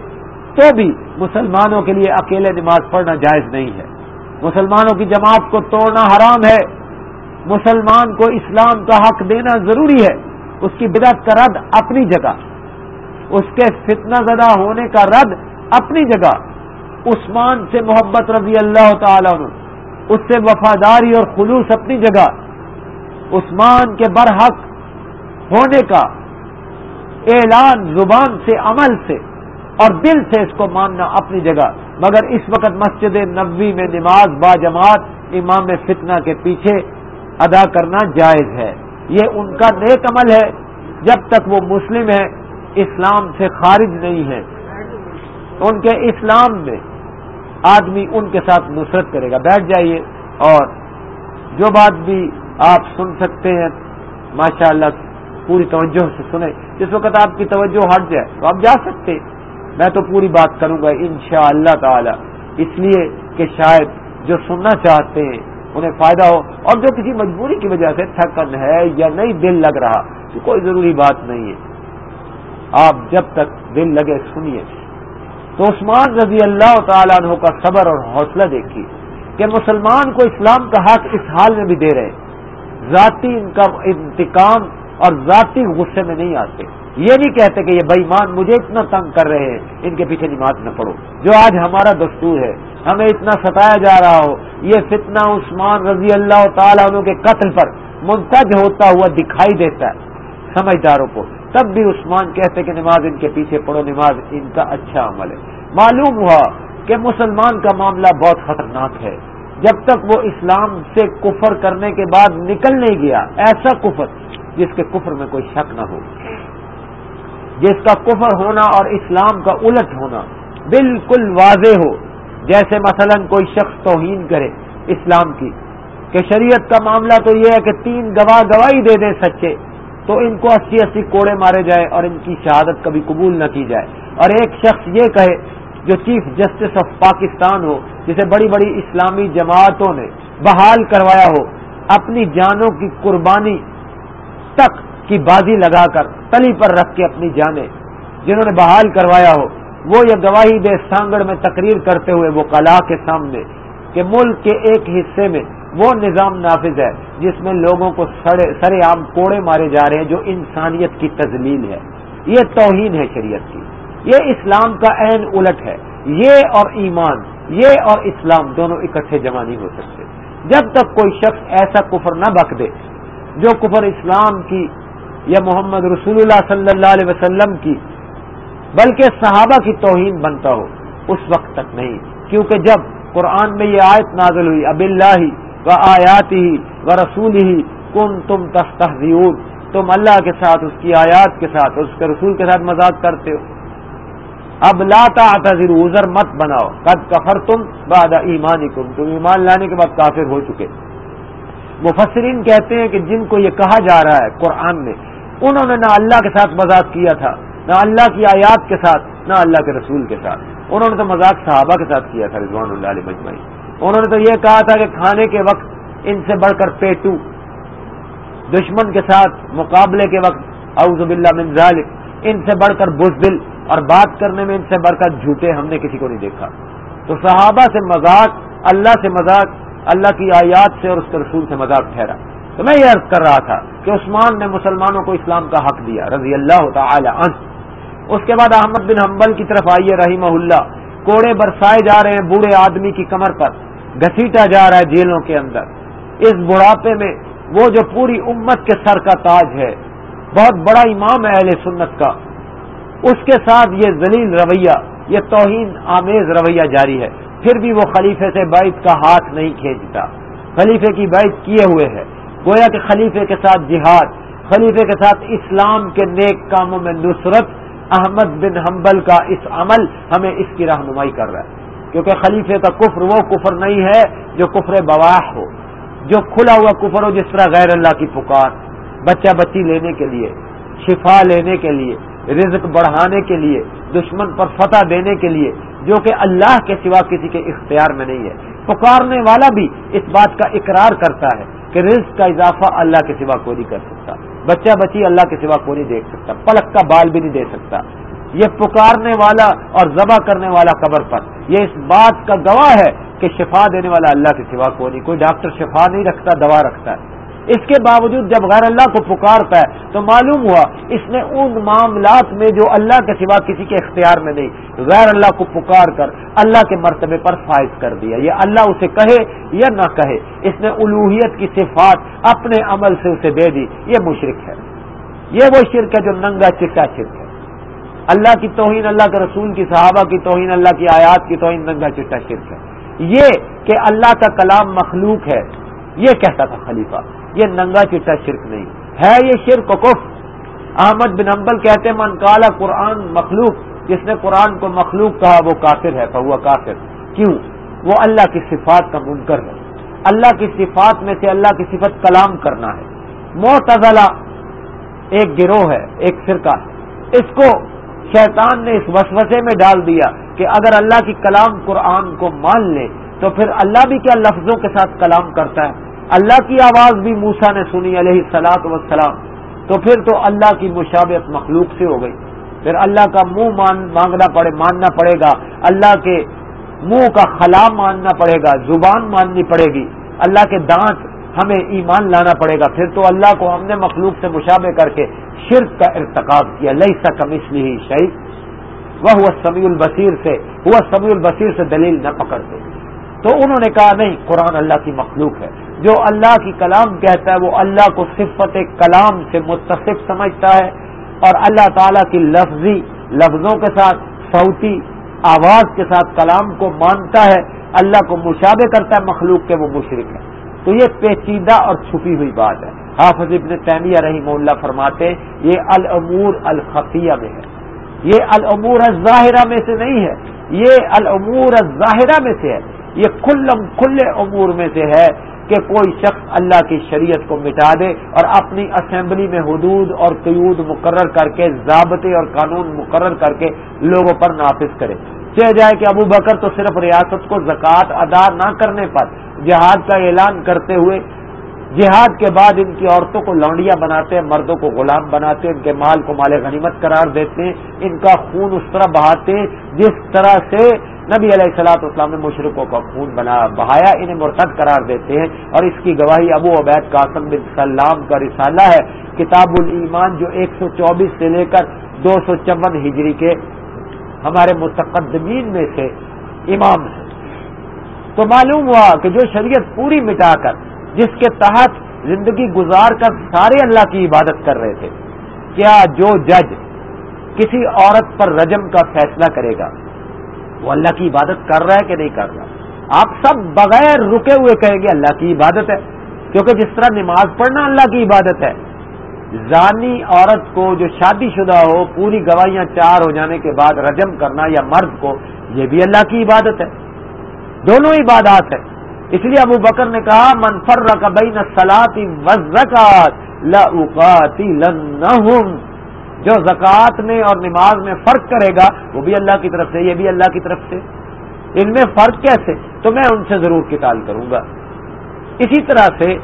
تو بھی مسلمانوں کے لیے اکیلے نماز پڑھنا جائز نہیں ہے۔ مسلمانوں کی جماعت کو توڑنا حرام ہے۔ مسلمان کو اسلام کا حق دینا ضروری ہے۔ اس کی بدعت کا رد اپنی جگہ۔ اس کے فتنہ زدہ ہونے کا رد اپنی جگہ۔ عثمان سے محبت رضی اللہ تعالی عنہ، اس سے وفاداری اور خلوص اپنی جگہ۔ عثمان کے برحق ہونے کا اعلان زبان سے عمل سے اور دل سے اس کو ماننا اپنی جگہ۔ مگر اس وقت مسجد نبوی میں نماز با جماعت امام فتنہ کے پیچھے ادا کرنا جائز ہے۔ یہ ان کا نیک عمل ہے۔ جب تک وہ مسلم ہے اسلام سے خارج نہیں ہے ان کے اسلام میں آدمی ان کے ساتھ نصرت کرے گا۔ بیٹھ جائیے اور جو بات بھی آپ سن سکتے ہیں ماشاء اللہ پوری توجہ سے سنیں۔ جس وقت آپ کی توجہ ہٹ جائے تو آپ جا سکتے۔ میں تو پوری بات کروں گا ان شاء اللہ تعالی۔ اس لیے کہ شاید جو سننا چاہتے ہیں، انہیں فائدہ ہو۔ اور جو کسی مجبوری کی وجہ سے تھکن ہے یا نہیں دل لگ رہا، تو کوئی ضروری بات نہیں ہے۔ آپ جب تک دل لگے سنیے۔ تو عثمان رضی اللہ تعالیٰ عنہ کا صبر اور حوصلہ دیکھیے کہ مسلمان کو اسلام کا حق اس حال میں بھی دے رہے ذاتی ان کا انتقام اور ذاتی غصے میں نہیں آتے۔ یہ نہیں کہتے کہ یہ بےمان مجھے اتنا تنگ کر رہے ہیں، ان کے پیچھے نماز نہ پڑھو۔ جو آج ہمارا دستور ہے، ہمیں اتنا ستایا جا رہا ہو، یہ فتنہ عثمان رضی اللہ تعالیٰ عنہ کے قتل پر منتج ہوتا ہوا دکھائی دیتا ہے سمجھداروں کو۔ تب بھی عثمان کہتے کہ نماز ان کے پیچھے پڑھو، نماز ان کا اچھا عمل ہے۔ معلوم ہوا کہ مسلمان کا معاملہ بہت خطرناک ہے۔ جب تک وہ اسلام سے کفر کرنے کے بعد نکل نہیں گیا، ایسا کفر جس کے کفر میں کوئی شک نہ ہو۔ جس کا کفر ہونا اور اسلام کا الٹ ہونا بالکل واضح ہو، جیسے مثلا کوئی شخص توہین کرے اسلام کی، کہ شریعت کا معاملہ تو یہ ہے کہ تین گواہ گواہی دے دیں سچے، تو ان کو اسی اسی کوڑے مارے جائے اور ان کی شہادت کبھی قبول نہ کی جائے۔ اور ایک شخص یہ کہے جو چیف جسٹس آف پاکستان ہو، جسے بڑی بڑی اسلامی جماعتوں نے بحال کروایا ہو، اپنی جانوں کی قربانی تک کی بازی لگا کر تلی پر رکھ کے اپنی جانیں۔ جنہوں نے بحال کروایا ہو، وہ یہ گواہی دے سانگڑ میں تقریر کرتے ہوئے وہ کلا کے سامنے کہ ملک کے ایک حصے میں وہ نظام نافذ ہے جس میں لوگوں کو سرے عام کوڑے مارے جا رہے ہیں جو انسانیت کی تزلیل ہے۔ یہ توہین ہے شریعت کی۔ یہ اسلام کا عین الٹ ہے۔ یہ اور ایمان، یہ اور اسلام دونوں اکٹھے جمع نہیں ہو سکتے۔ جب تک کوئی شخص ایسا کفر نہ بک دے جو کفر اسلام کی یا محمد رسول اللہ صلی اللہ علیہ وسلم کی، بلکہ صحابہ کی توہین بنتا ہو، اس وقت تک نہیں۔ کیونکہ جب قرآن میں یہ آیت نازل ہوئی اب اللہ و آیاتی ہی و رسول ہی کن تم تستحزیون تم اللہ کے ساتھ، اس کی آیات کے ساتھ، اس کے رسول کے ساتھ مذاق کرتے ہو۔ اب لاتا تذر ازر مت بناؤ۔ قد کفر تم باد ایمانی کم تم ایمان لانے کے بعد کافر ہو چکے۔ مفسرین کہتے ہیں کہ جن کو یہ کہا جا رہا ہے قرآن میں، انہوں نے نہ اللہ کے ساتھ مذاق کیا تھا، نہ اللہ کی آیات کے ساتھ، نہ اللہ کے رسول کے ساتھ۔ انہوں نے تو مذاق صحابہ کے ساتھ کیا تھا، رضوان اللہ علیہ مجمعی انہوں نے تو یہ کہا تھا کہ کھانے کے وقت ان سے بڑھ کر پیٹو، دشمن کے ساتھ مقابلے کے وقت، اعوذ باللہ من ذالک، ان سے بڑھ کر بزدل اور بات کرنے میں ان سے بڑھ کر جھوٹے ہم نے کسی کو نہیں دیکھا۔ تو صحابہ سے مذاق، اللہ سے مذاق اللہ کی آیات سے اور اس کے رسول سے مذاق ٹھہرا۔ تو میں یہ عرض کر رہا تھا کہ عثمان نے مسلمانوں کو اسلام کا حق دیا، رضی اللہ تعالی عنہ۔ اس کے بعد احمد بن حنبل کی طرف آئیے رحمہ اللہ۔ کوڑے برسائے جا رہے ہیں بوڑھے آدمی کی کمر پر، گھسیٹا جا رہا ہے جیلوں کے اندر۔ اس بڑھاپے میں وہ جو پوری امت کے سر کا تاج ہے، بہت بڑا امام ہے اہل سنت کا۔ اس کے ساتھ یہ ذلیل رویہ، یہ توہین آمیز رویہ جاری ہے۔ پھر بھی وہ خلیفے سے بیت کا ہاتھ نہیں کھینچتا۔ خلیفے کی بیت کیے ہوئے ہے۔ گویا کہ خلیفے کے ساتھ جہاد، خلیفے کے ساتھ اسلام کے نیک کاموں میں نصرت، احمد بن حنبل کا اس عمل ہمیں اس کی رہنمائی کر رہا ہے۔ کیونکہ خلیفے کا کفر وہ کفر نہیں ہے جو کفر بواہ ہو، جو کھلا ہوا کفر ہو جس طرح غیر اللہ کی پکار۔ بچہ بچی لینے کے لیے، شفا لینے کے لیے، رزق بڑھانے کے لیے، دشمن پر فتح دینے کے لیے۔ جو کہ اللہ کے سوا کسی کے اختیار میں نہیں ہے۔ پکارنے والا بھی اس بات کا اقرار کرتا ہے کہ رزق کا اضافہ اللہ کے سوا کوئی نہیں کر سکتا۔ بچہ بچی اللہ کے سوا کوئی نہیں دیکھ سکتا۔ پلک کا بال بھی نہیں دے سکتا۔ یہ پکارنے والا اور ذبح کرنے والا قبر پر۔ یہ اس بات کا گواہ ہے کہ شفا دینے والا اللہ کے سوا کوئی نہیں۔ کوئی ڈاکٹر شفا نہیں رکھتا، دوا رکھتا ہے۔ اس کے باوجود جب غیر اللہ کو پکارتا ہے، تو معلوم ہوا اس نے ان معاملات میں جو اللہ کے سوا کسی کے اختیار میں نہیں، غیر اللہ کو پکار کر اللہ کے مرتبے پر فائز کر دیا۔ یہ اللہ اسے کہے یا نہ کہے، اس نے الوحیت کی صفات اپنے عمل سے اسے دے دی۔ یہ مشرق ہے۔ یہ وہ شرک ہے جو ننگا چٹا شرک ہے۔ اللہ کی توہین اللہ کے رسول کی، صحابہ کی توہین اللہ کی، آیات کی توہین ننگا چٹا شرک ہے۔ یہ کہ اللہ کا کلام مخلوق ہے، یہ کہتا تھا خلیفہ۔ یہ ننگا چٹا شرک نہیں۔ ہے یہ شرک کف احمد بن امبل کہتے من کالا قرآن مخلوق جس نے قرآن کو مخلوق کہا، وہ کافر ہے وہ کافر۔ کیوں؟ وہ اللہ کی صفات کا منکر ہے۔ اللہ کی صفات میں سے اللہ کی صفت کلام کرنا ہے۔ موتلا ایک گروہ ہے، ایک فرقہ۔ اس کو شیطان نے اس وسوسے میں ڈال دیا کہ اگر اللہ کی کلام قرآن کو مان لے، تو پھر اللہ بھی کیا لفظوں کے ساتھ کلام کرتا ہے؟ اللہ کی آواز بھی موسا نے سنی علیہ سلاط وسلام تو پھر تو اللہ کی مشابت مخلوق سے ہو گئی۔ پھر اللہ کا منہ مانگنا پڑے، ماننا پڑے گا۔ اللہ کے منہ کا خلا ماننا پڑے گا۔ زبان ماننی پڑے گی۔ اللہ کے دانت ہمیں ایمان لانا پڑے گا۔ پھر تو اللہ کو ہم نے مخلوق سے مشابہ کر کے شرک کا ارتقاب کیا۔ لئی سا کمسلی شہید وہ ہوا سمیع البصیر سے۔ ہوا سمیع البصیر سے دلیل نہ پکڑتے۔ تو انہوں نے کہا، نہیں، قرآن اللہ کی مخلوق ہے۔ جو اللہ کی کلام کہتا ہے وہ اللہ کو صفت کلام سے متصف سمجھتا ہے اور اللہ تعالیٰ کی لفظی لفظوں کے ساتھ صوتی آواز کے ساتھ کلام کو مانتا ہے اللہ کو مشابہ کرتا ہے مخلوق کے وہ مشرق ہے تو یہ پیچیدہ اور چھپی ہوئی بات ہے۔ حافظ ابن تیمیہ رحیم اللہ فرماتے یہ العمور الخفیہ میں ہے۔ یہ العمور الظاہرہ میں سے نہیں ہے۔ یہ العمور الظاہرہ میں سے ہے۔ یہ کلم کھلے امور میں سے ہے۔ کہ کوئی شخص اللہ کی شریعت کو مٹا دے اور اپنی اسمبلی میں حدود اور قیود مقرر کر کے، ضابطے اور قانون مقرر کر کے لوگوں پر نافذ کرے۔ کہہ جائے کہ ابو بکر تو صرف ریاست کو زکوٰۃ ادا نہ کرنے پر جہاد کا اعلان کرتے ہوئے جہاد کے بعد ان کی عورتوں کو لونڈیاں بناتے ہیں، مردوں کو غلام بناتے ہیں، ان کے مال کو مال غنیمت قرار دیتے ہیں، ان کا خون اس طرح بہاتے ہیں جس طرح سے نبی علیہ السلاط اسلام نے مشرقوں کا خون بنا، بہایا، انہیں مرتد قرار دیتے ہیں۔ اور اس کی گواہی ابو عبید قاسم بن سلام کا رسالہ ہے۔ کتاب الایمان جو ایک سو چوبیس سے لے کر دو سو چون ہجری کے ہمارے متقدمین میں سے امام ہے تو معلوم ہوا کہ جو شریعت پوری مٹا کر جس کے تحت زندگی گزار کر سارے اللہ کی عبادت کر رہے تھے۔ کیا جو جج کسی عورت پر رجم کا فیصلہ کرے گا، وہ اللہ کی عبادت کر رہا ہے کہ نہیں کر رہا؟ آپ سب بغیر رکے ہوئے کہیں گے اللہ کی عبادت ہے، کیونکہ جس طرح نماز پڑھنا اللہ کی عبادت ہے۔ زانی عورت کو جو شادی شدہ ہو، پوری گواہیاں چار ہو جانے کے بعد رجم کرنا یا مرد کو، یہ بھی اللہ کی عبادت ہے۔ دونوں عبادات ہے اس لیے ابو بکر نے کہا منفر کا بین سلاتی وزکات لن جو زکوٰۃ میں اور نماز میں فرق کرے گا، وہ بھی اللہ کی طرف سے، یہ بھی اللہ کی طرف سے۔ ان میں فرق کیسے؟ تو میں ان سے ضرور کتال کروں گا۔ اسی طرح سے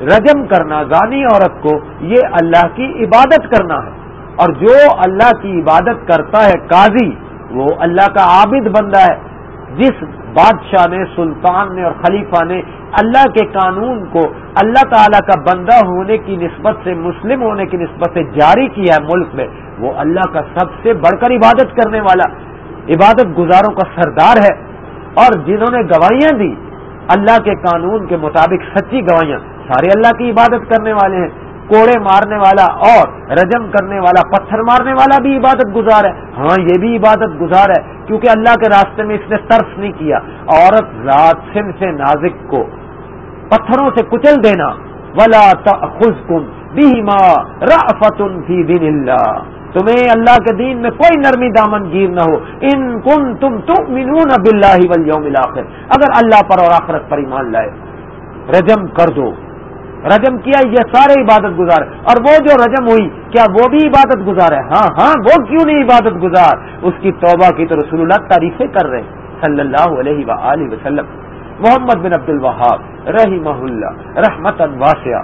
رجم کرنا، زانی عورت کو یہ اللہ کی عبادت کرنا ہے۔ اور جو اللہ کی عبادت کرتا ہے قاضی، وہ اللہ کا عابد بندہ ہے۔ جس بادشاہ نے، سلطان نے اور خلیفہ نے اللہ کے قانون کو، اللہ تعالی کا بندہ ہونے کی نسبت سے، مسلم ہونے کی نسبت سے جاری کیا ہے ملک میں، وہ اللہ کا سب سے بڑھ کر عبادت کرنے والا، عبادت گزاروں کا سردار ہے۔ اور جنہوں نے گواہیاں دی اللہ کے قانون کے مطابق سچی گواہیاں، سارے اللہ کی عبادت کرنے والے ہیں۔ کوڑے مارنے والا اور رجم کرنے والا، پتھر مارنے والا بھی عبادت گزار ہے۔ ہاں یہ بھی عبادت گزار ہے، کیونکہ اللہ کے راستے میں اس نے ترس نہیں کیا۔ عورت رات سن سے نازک کو پتھروں سے کچل دینا۔ ولا خز کن بھی ماں فی دن اللہ تمہیں اللہ کے دین میں کوئی نرمی دامن گیر نہ ہو۔ ان کن تم تم منون اب اللہ اگر اللہ پر اور آخرت پر ایمان لائے، رجم کر دو۔ رجم کیا یہ سارے عبادت گزار اور وہ جو رجم ہوئی، کیا وہ بھی عبادت گزار ہے؟ ہاں ہاں وہ کیوں نہیں عبادت گزار؟ اس کی توبہ کی تو رسول اللہ تعریفیں کر رہے صلی اللہ علیہ و وسلم۔ محمد بن عبد الوہاب رحمہ اللہ رحمت واسعہ،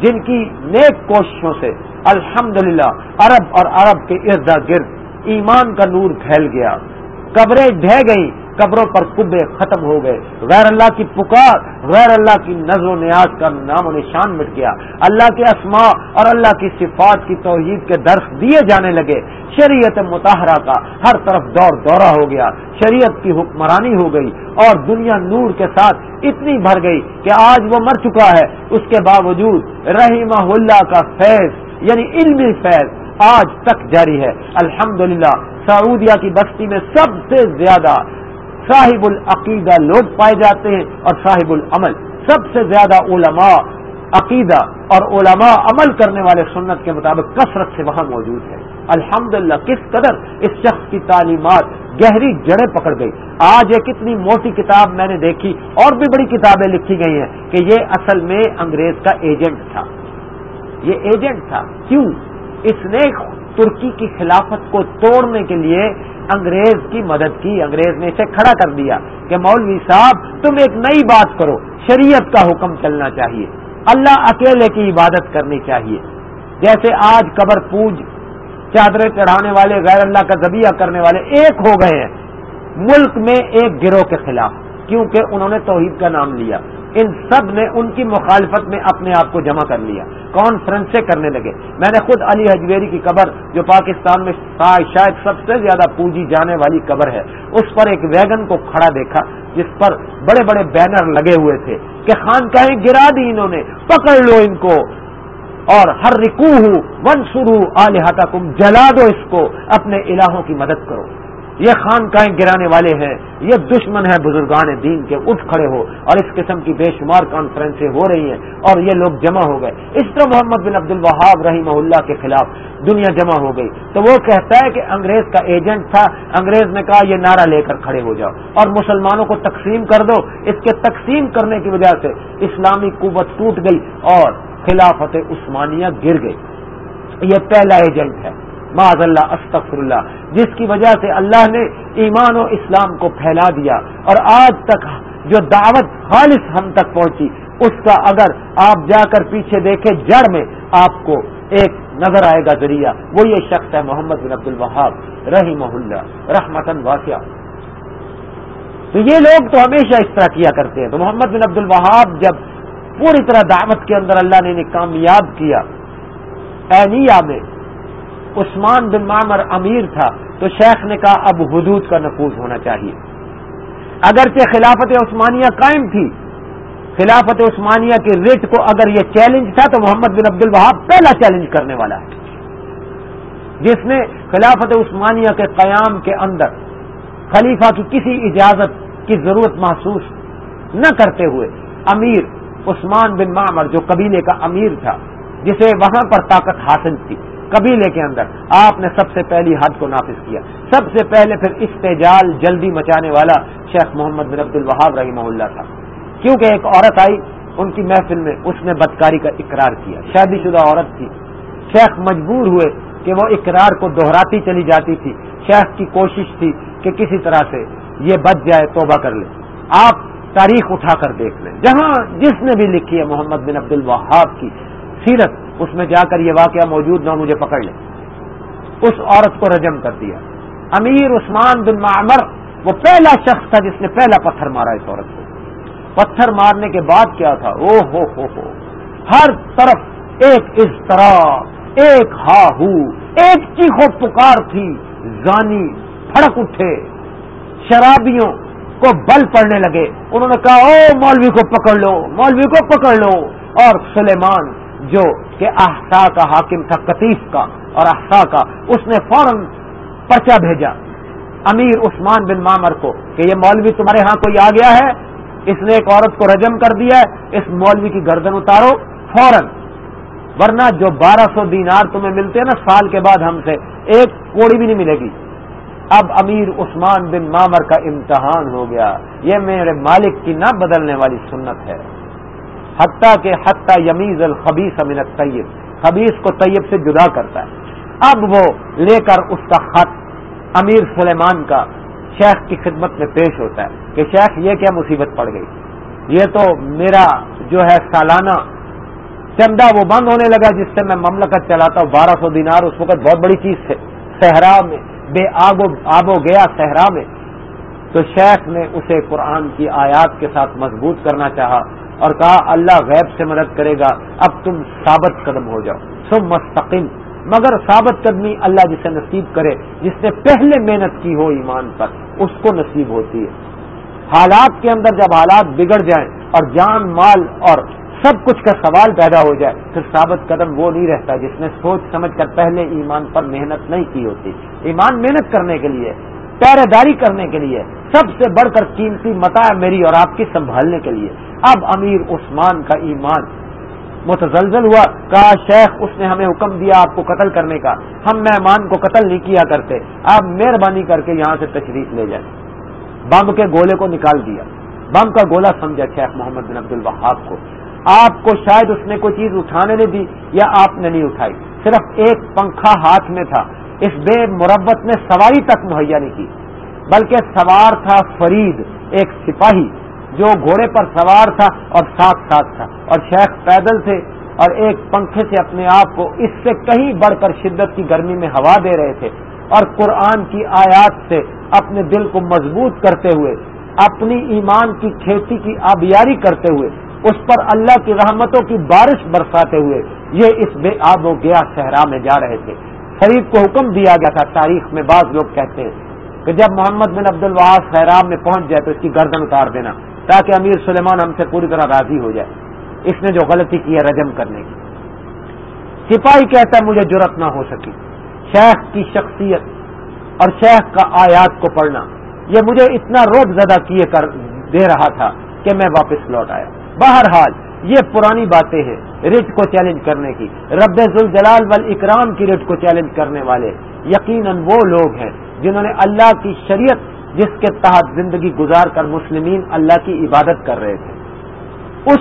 جن کی نیک کوششوں سے الحمد عرب اور عرب کے ارد گرد ایمان کا نور پھیل گیا۔ قبریں ڈھہ گئیں، قبروں پر کبے ختم ہو گئے۔ غیر اللہ کی پکار، غیر اللہ کی نظر و نیاز کا نام و نشان مٹ گیا۔ اللہ کے اسماء اور اللہ کی صفات کی توحید کے درس دیے جانے لگے۔ شریعت متحرہ کا ہر طرف دور دورہ ہو گیا۔ شریعت کی حکمرانی ہو گئی اور دنیا نور کے ساتھ اتنی بھر گئی کہ آج وہ مر چکا ہے۔ اس کے باوجود رحیمہ اللہ کا فیض یعنی علمی فیض آج تک جاری ہے۔ الحمدللہ، سعودیہ کی بستی میں سب سے زیادہ صاحب العقیدہ لوگ پائے جاتے ہیں اور صاحب العمل سب سے زیادہ علماء عقیدہ اور علماء عمل کرنے والے سنت کے مطابق کثرت سے وہاں موجود ہے الحمد کس قدر اس شخص کی تعلیمات گہری جڑیں پکڑ گئی۔ آج ایک اتنی موٹی کتاب میں نے دیکھی اور بھی بڑی کتابیں لکھی گئی ہیں کہ یہ اصل میں انگریز کا ایجنٹ تھا۔ یہ ایجنٹ تھا۔ کیوں؟ اس نے ترکی کی خلافت کو توڑنے کے لیے انگریز کی مدد کی۔ انگریز نے اسے کھڑا کر دیا کہ مولوی صاحب، تم ایک نئی بات کرو، شریعت کا حکم چلنا چاہیے۔ اللہ اکیلے کی عبادت کرنی چاہیے۔ جیسے آج قبر پوج، چادریں چڑھانے والے، غیر اللہ کا ذبیہ کرنے والے ایک ہو گئے ہیں۔ ملک میں ایک گروہ کے خلاف، کیونکہ انہوں نے توحید کا نام لیا۔ ان سب نے ان کی مخالفت میں اپنے آپ کو جمع کر لیا۔ کانفرنسیں کرنے لگے۔ میں نے خود علی حجویری کی قبر، جو پاکستان میں شاید سب سے زیادہ پوجی جانے والی قبر ہے، اس پر ایک ویگن کو کھڑا دیکھا، جس پر بڑے بڑے بینر لگے ہوئے تھے، کہ خان کہیں گرا دی انہوں نے، پکڑ لو ان کو۔ اور ہر رکو ہوں ون سرو آلحا کم جلا دو اس کو، اپنے الہوں کی مدد کرو۔ یہ خان کائیں گرانے والے ہیں، یہ دشمن ہے بزرگان دین کے، اٹھ کھڑے ہو اور اس قسم کی بے شمار کانفرنسیں ہو رہی ہیں اور یہ لوگ جمع ہو گئے۔ اس طرح محمد بن عبد الوہاب رحمہ اللہ کے خلاف دنیا جمع ہو گئی۔ تو وہ کہتا ہے کہ انگریز کا ایجنٹ تھا، انگریز نے کہا یہ نعرہ لے کر کھڑے ہو جاؤ اور مسلمانوں کو تقسیم کر دو۔ اس کے تقسیم کرنے کی وجہ سے اسلامی قوت ٹوٹ گئی اور خلافت عثمانیہ گر گئی۔ یہ پہلا ایجنٹ ہے۔ معذ اللہ استغفر اللہ جس کی وجہ سے اللہ نے ایمان و اسلام کو پھیلا دیا اور آج تک جو دعوت خالص ہم تک پہنچی، اس کا اگر آپ جا کر پیچھے دیکھیں جڑ میں، آپ کو ایک نظر آئے گا ذریعہ۔ وہ یہ شخص ہے محمد بن عبد الوہاب رحی محلہ رحمتن واقعہ۔ تو یہ لوگ تو ہمیشہ اس طرح کیا کرتے ہیں۔ تو محمد بن عبد الوہاب جب پوری طرح دعوت کے اندر اللہ نے انہیں کامیاب کیا اینیا میں عثمان بن معمر امیر تھا تو شیخ نے کہا اب حدود کا نفوذ ہونا چاہیے۔ اگرچہ خلافت عثمانیہ قائم تھی، خلافت عثمانیہ کے ریٹ کو اگر یہ چیلنج تھا تو محمد بن عبد الوہاب پہلا چیلنج کرنے والا ہے۔ جس نے خلافت عثمانیہ کے قیام کے اندر خلیفہ کی کسی اجازت کی ضرورت محسوس نہ کرتے ہوئے امیر عثمان بن معمر، جو قبیلے کا امیر تھا، جسے وہاں پر طاقت حاصل تھی۔ قبیلے کے اندر۔ آپ نے سب سے پہلی حد کو نافذ کیا۔ سب سے پہلے پھر استجال جلدی مچانے والا شیخ محمد بن عبد الوہاب رحمہ اللہ تھا۔ کیونکہ ایک عورت آئی، ان کی محفل میں اس نے بدکاری کا اقرار کیا۔ شادی شدہ عورت تھی۔ شیخ مجبور ہوئے کہ وہ اقرار کو دہراتی چلی جاتی تھی۔ شیخ کی کوشش تھی کہ کسی طرح سے یہ بچ جائے، توبہ کر لے۔ آپ تاریخ اٹھا کر دیکھ لیں۔ جہاں جس نے بھی لکھی ہے محمد بن عبد الوہاب کی۔ سیرت اس میں جا کر یہ واقعہ موجود نہ مجھے پکڑ لے۔ اس عورت کو رجم کر دیا۔ امیر عثمان بن معمر، وہ پہلا شخص تھا جس نے پہلا پتھر مارا اس عورت کو۔ پتھر مارنے کے بعد کیا تھا؟ او ہو ہو ہو۔ ہر طرف ایک اس طرح ایک ہا ہو ایک چیخو پکار تھی۔ زانی، پھڑک اٹھے۔ شرابیوں کو بل پڑنے لگے۔ انہوں نے کہا، او مولوی کو پکڑ لو، مولوی کو پکڑ لو۔ اور سلیمان جو کہ احسا کا حاکم تھا قطیف کا اور احسا کا، اس نے فوراً پرچہ بھیجا امیر عثمان بن مامر کو کہ یہ مولوی تمہارے ہاں کوئی آ گیا ہے؟ اس نے ایک عورت کو رجم کر دیا ہے، اس مولوی کی گردن اتارو فوراً۔ ورنہ جو بارہ سو دینار تمہیں ملتے ہیں نا سال کے بعد ہم سے، ایک کوڑی بھی نہیں ملے گی۔ اب امیر عثمان بن مامر کا امتحان ہو گیا۔ یہ میرے مالک کی نہ بدلنے والی سنت ہے۔ حتیٰ کہ حتیٰ یمیز الخبیس امین طیب خبیص کو طیب سے جدا کرتا ہے۔ اب وہ لے کر اس کا خط امیر سلیمان کا شیخ کی خدمت میں پیش ہوتا ہے کہ شیخ یہ کیا مصیبت پڑ گئی؟ یہ تو میرا جو ہے سالانہ چندہ وہ بند ہونے لگا جس سے میں مملکت چلاتا ہوں۔ بارہ سو دینار اس وقت بہت بڑی چیز تھے۔ صحرا میں، بے آب و آب و گیا صحرا میں۔ تو شیخ نے اسے قرآن کی آیات کے ساتھ مضبوط کرنا چاہا۔ اور کہا، اللہ غیب سے مدد کرے گا، اب تم ثابت قدم ہو جاؤ۔ سم مستقم مگر ثابت قدمی اللہ جسے نصیب کرے، جس نے پہلے محنت کی ہو ایمان پر، اس کو نصیب ہوتی ہے۔ حالات کے اندر جب حالات بگڑ جائیں اور جان، مال اور سب کچھ کا سوال پیدا ہو جائے، پھر ثابت قدم وہ نہیں رہتا جس نے سوچ سمجھ کر پہلے ایمان پر محنت نہیں کی ہوتی۔ ایمان محنت کرنے کے لیے پہرے داری کرنے کے لیے، سب سے بڑھ کر قیمتی متا ہے میری اور آپ کی سنبھالنے کے لیے۔ اب امیر عثمان کا ایمان متزلزل ہوا۔ کہا، شیخ، اس نے ہمیں حکم دیا آپ کو قتل کرنے کا۔ ہم مہمان کو قتل نہیں کیا کرتے۔ آپ مہربانی کر کے یہاں سے تشریف لے جائیں۔ بم کے گولے کو نکال دیا۔ بم کا گولا سمجھا شیخ محمد بن عبد الوہاب کو۔ آپ کو شاید اس نے کوئی چیز اٹھانے نہیں دی یا آپ نے نہیں اٹھائی۔ صرف ایک پنکھا ہاتھ میں تھا۔ اس بے مربت نے سواری تک مہیا نہیں کی، بلکہ سوار تھا فرید، ایک سپاہی جو گھوڑے پر سوار تھا اور ساتھ ساتھ تھا۔ اور شیخ پیدل تھے اور ایک پنکھے سے اپنے آپ کو اس سے کہیں بڑھ کر شدت کی گرمی میں ہوا دے رہے تھے۔ اور قرآن کی آیات سے اپنے دل کو مضبوط کرتے ہوئے، اپنی ایمان کی کھیتی کی آبیاری کرتے ہوئے، اس پر اللہ کی رحمتوں کی بارش برساتے ہوئے، یہ اس بے آب و گیا صحرا میں جا رہے تھے۔ فرید کو حکم دیا گیا تھا تاریخ میں بعض لوگ کہتے ہیں کہ جب محمد بن عبد الواس خیرام میں پہنچ جائے تو اس کی گردن اتار دینا تاکہ امیر سلیمان ہم سے پوری طرح راضی ہو جائے۔ اس نے جو غلطی کی ہے رجم کرنے کی۔ سپاہی کہتا ہے مجھے جرت نہ ہو سکی۔ شیخ کی شخصیت اور شیخ کا آیات کو پڑھنا۔ یہ مجھے اتنا روب زدہ کیے کر دے رہا تھا کہ میں واپس لوٹ آیا۔ بہرحال یہ پرانی باتیں ہیں رٹ کو چیلنج کرنے کی۔ رب ذوالجلال وال اکرام کی رٹ کو چیلنج کرنے والے۔ یقیناً وہ لوگ ہیں جنہوں نے اللہ کی شریعت جس کے تحت زندگی گزار کر مسلمین اللہ کی عبادت کر رہے تھے۔ اس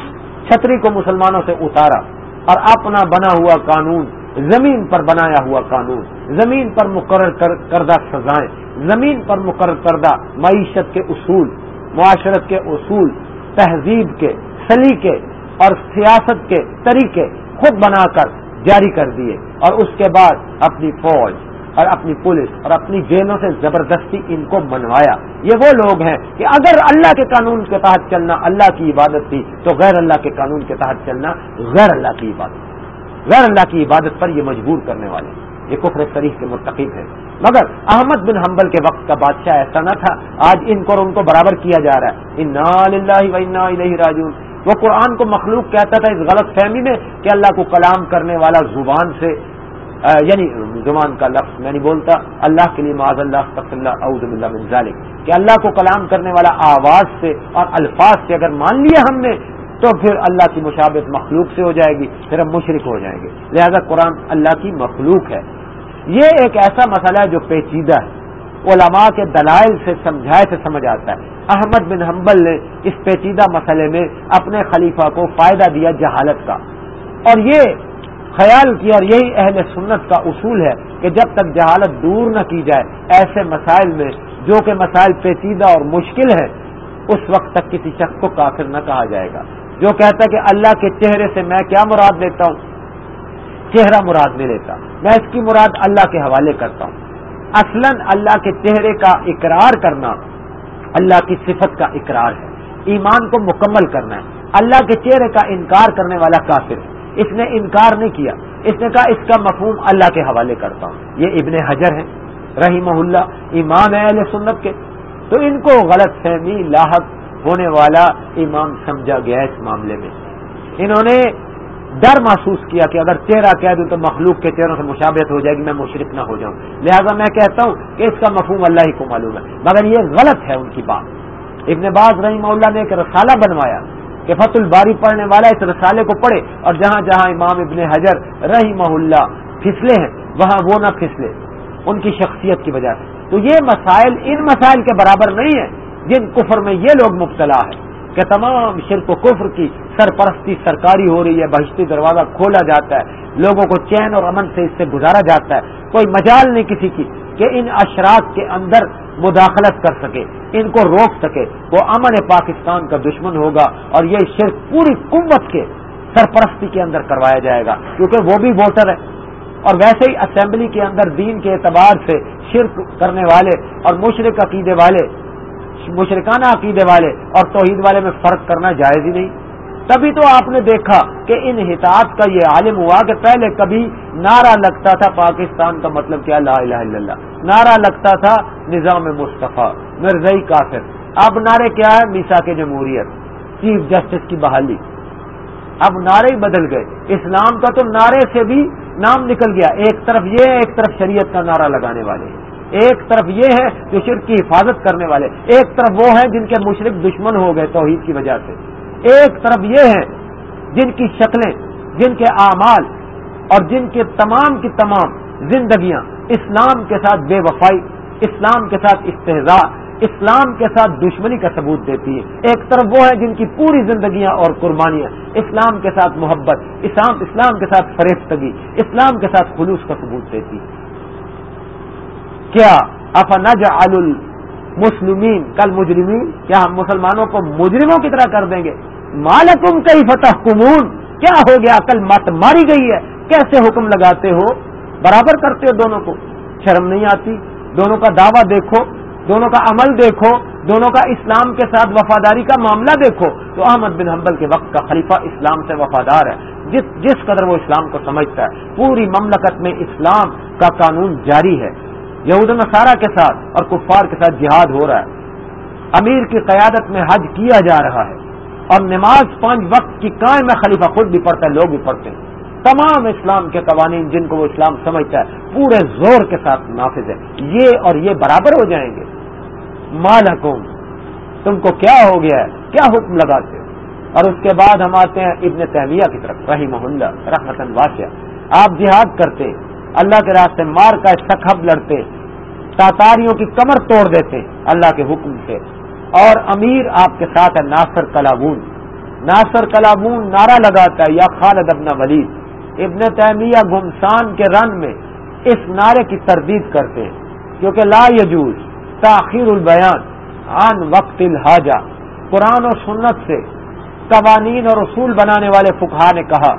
چھتری کو مسلمانوں سے اتارا اور اپنا بنا ہوا قانون، زمین پر بنایا ہوا قانون، زمین پر مقرر کردہ سزائیں، زمین پر مقرر کردہ معیشت کے اصول، معاشرت کے اصول، تہذیب کے سلیقے اور سیاست کے طریقے خود بنا کر جاری کر دیے اور اس کے بعد اپنی فوج اور اپنی پولیس اور اپنی جیلوں سے زبردستی ان کو منوایا۔ یہ وہ لوگ ہیں کہ اگر اللہ کے قانون کے تحت چلنا اللہ کی عبادت تھی، تو غیر اللہ کے قانون کے تحت چلنا غیر اللہ کی عبادت۔ غیر اللہ کی عبادت پر یہ مجبور کرنے والے۔ یہ کفر شریف کے مرتکب ہے مگر احمد بن حنبل کے وقت کا بادشاہ ایسا نہ تھا، آج ان کو ان کو برابر کیا جا رہا ہے۔ ان راجون وہ قرآن کو مخلوق کہتا تھا اس غلط فہمی میں کہ اللہ کو کلام کرنے والا زبان سے یعنی زبان کا لفظ میں نہیں بولتا۔ اللہ کے لیے معذ اللہ اللہ، اعوذ باللہ من ذالک۔ کہ اللہ کو کلام کرنے والا آواز سے اور الفاظ سے اگر مان لیا ہم نے، تو پھر اللہ کی مشابت مخلوق سے ہو جائے گی، پھر ہم مشرق ہو جائیں گے۔ لہذا قرآن اللہ کی مخلوق ہے۔ یہ ایک ایسا مسئلہ ہے جو پیچیدہ ہے۔ علماء کے دلائل سے سمجھائے سے سمجھ آتا ہے۔ احمد بن حنبل نے اس پیچیدہ مسئلے میں اپنے خلیفہ کو فائدہ دیا جہالت کا۔ اور یہ خیال کیا اور یہی اہل سنت کا اصول ہے کہ جب تک جہالت دور نہ کی جائے ایسے مسائل میں، جو کہ مسائل پیچیدہ اور مشکل ہے اس وقت تک کسی شخص کو کافر نہ کہا جائے گا۔ جو کہتا ہے کہ اللہ کے چہرے سے میں کیا مراد لیتا ہوں؟ چہرہ مراد نہیں لیتا میں اس کی مراد اللہ کے حوالے کرتا ہوں۔ اصلا اللہ کے چہرے کا اقرار کرنا اللہ کی صفت کا اقرار ہے۔ ایمان کو مکمل کرنا ہے۔ اللہ کے چہرے کا انکار کرنے والا کافر۔ ہے اس نے انکار نہیں کیا۔ اس نے کہا اس کا مفہوم اللہ کے حوالے کرتا ہوں۔ یہ ابن حجر ہے رحیم اللہ۔ امام ہے اہل سنت کے۔ تو ان کو غلط فہمی، لاحق ہونے والا امام سمجھا گیا اس معاملے میں۔ انہوں نے ڈر محسوس کیا کہ اگر چہرہ کہہ دوں تو مخلوق کے چہروں سے مشابت ہو جائے گی، میں مشرق نہ ہو جاؤں۔ لہذا میں کہتا ہوں کہ اس کا مفہوم اللہ ہی کو معلوم ہے۔ مگر یہ غلط ہے ان کی بات۔ ابن باز رحیم اللہ نے ایک رسالہ بنوایا کہ فت الباری پڑھنے والا اس رسالے کو پڑھے اور جہاں جہاں امام ابن حجر رہی محلہ پھسلے ہیں، وہاں وہ نہ پھسلے۔ ان کی شخصیت کی وجہ سے۔ تو یہ مسائل ان مسائل کے برابر نہیں ہیں جن کفر میں یہ لوگ مبتلا ہے کہ تمام شرک و کفر کی سرپرستی سرکاری ہو رہی ہے، بہشتی دروازہ کھولا جاتا ہے، لوگوں کو چین اور امن سے اس سے گزارا جاتا ہے۔ کوئی مجال نہیں کسی کی کہ ان اشراق کے اندر مداخلت کر سکے، ان کو روک سکے۔ وہ امن پاکستان کا دشمن ہوگا اور یہ شرک پوری قوت کے سرپرستی کے اندر کروایا جائے گا، کیونکہ وہ بھی ووٹر ہے اور ویسے ہی اسمبلی کے اندر دین کے اعتبار سے شرک کرنے والے اور مشرق عقیدے والے مشرکانہ عقیدے والے اور توحید والے میں فرق کرنا جائز ہی نہیں۔ تبھی تو آپ نے دیکھا کہ ان حتاط کا یہ عالم ہوا کہ پہلے کبھی نعرہ لگتا تھا پاکستان کا مطلب کیا لا الہ الا اللہ۔ نعرہ لگتا تھا نظام مصطفیٰ مرزئی کافر۔ اب نعرے کیا ہے؟ میسا کے جمہوریت، چیف جسٹس کی بحالی۔ اب نعرے ہی بدل گئے۔ اسلام کا تو نعرے سے بھی نام نکل گیا۔ ایک طرف یہ، ایک طرف شریعت کا نعرہ لگانے والے۔ ہیں ایک طرف یہ ہے جو شرک کی حفاظت کرنے والے، ایک طرف وہ ہیں جن کے مشرق دشمن ہو گئے توحید کی وجہ سے۔ ایک طرف یہ ہے جن کی شکلیں، جن کے اعمال اور جن کے تمام کی تمام زندگیاں اسلام کے ساتھ بے وفائی، اسلام کے ساتھ استحضاء اسلام کے ساتھ دشمنی کا ثبوت دیتی ہے ایک طرف وہ ہے جن کی پوری زندگیاں اور قربانیاں، اسلام کے ساتھ محبت، اسلام اسلام کے ساتھ فریفتگی اسلام کے ساتھ خلوص کا ثبوت دیتی ہے کیا افنج المسلمین، کل مجرمین، کیا ہم مسلمانوں کو مجرموں کی طرح کر دیں گے؟ مالکم کئی فتح کمون کیا ہو گیا؟ کل مت ماری گئی ہے۔ کیسے حکم لگاتے ہو؟ برابر کرتے ہو دونوں کو۔ شرم نہیں آتی۔ دونوں کا دعویٰ دیکھو۔ دونوں کا عمل دیکھو۔ دونوں کا اسلام کے ساتھ وفاداری کا معاملہ دیکھو۔ تو احمد بن حنبل کے وقت کا خلیفہ اسلام سے وفادار ہے۔ جس جس قدر وہ اسلام کو سمجھتا ہے۔ پوری مملکت میں اسلام کا قانون جاری ہے۔ یہود نصارہ کے ساتھ اور کفار کے ساتھ جہاد ہو رہا ہے۔ امیر کی قیادت میں حج کیا جا رہا ہے۔ اور نماز پانچ وقت کی قائم میں خلیفہ خود بھی پڑھتا ہے، لوگ بھی پڑھتے ہیں۔ تمام اسلام کے قوانین جن کو وہ اسلام سمجھتا ہے، پورے زور کے ساتھ نافذ ہے۔ یہ اور یہ برابر ہو جائیں گے۔ مال حکوم تم کو کیا ہو گیا ہے؟ کیا حکم لگاتے اور اس کے بعد ہم آتے ہیں ابن تیمیہ کی طرف رحیم اللہ رحمتن واسع آپ جہاد کرتے اللہ کے راستے مار کا سخب لڑتے، تاتاریوں کی کمر توڑ دیتے اللہ کے حکم سے۔ اور امیر آپ کے ساتھ ہے ناصر کلابون۔ ناصر کلابون نعرہ لگاتا ہے، یا خالد ابن ولید۔ ابن تیمیہ گمسان کے رن میں اس نعرے کی تردید کرتے ہیں، کیونکہ لا یجوز تاخیر البیان عن وقت الحاجہ۔ قرآن و سنت سے قوانین اور اصول بنانے والے فکہ نے کہا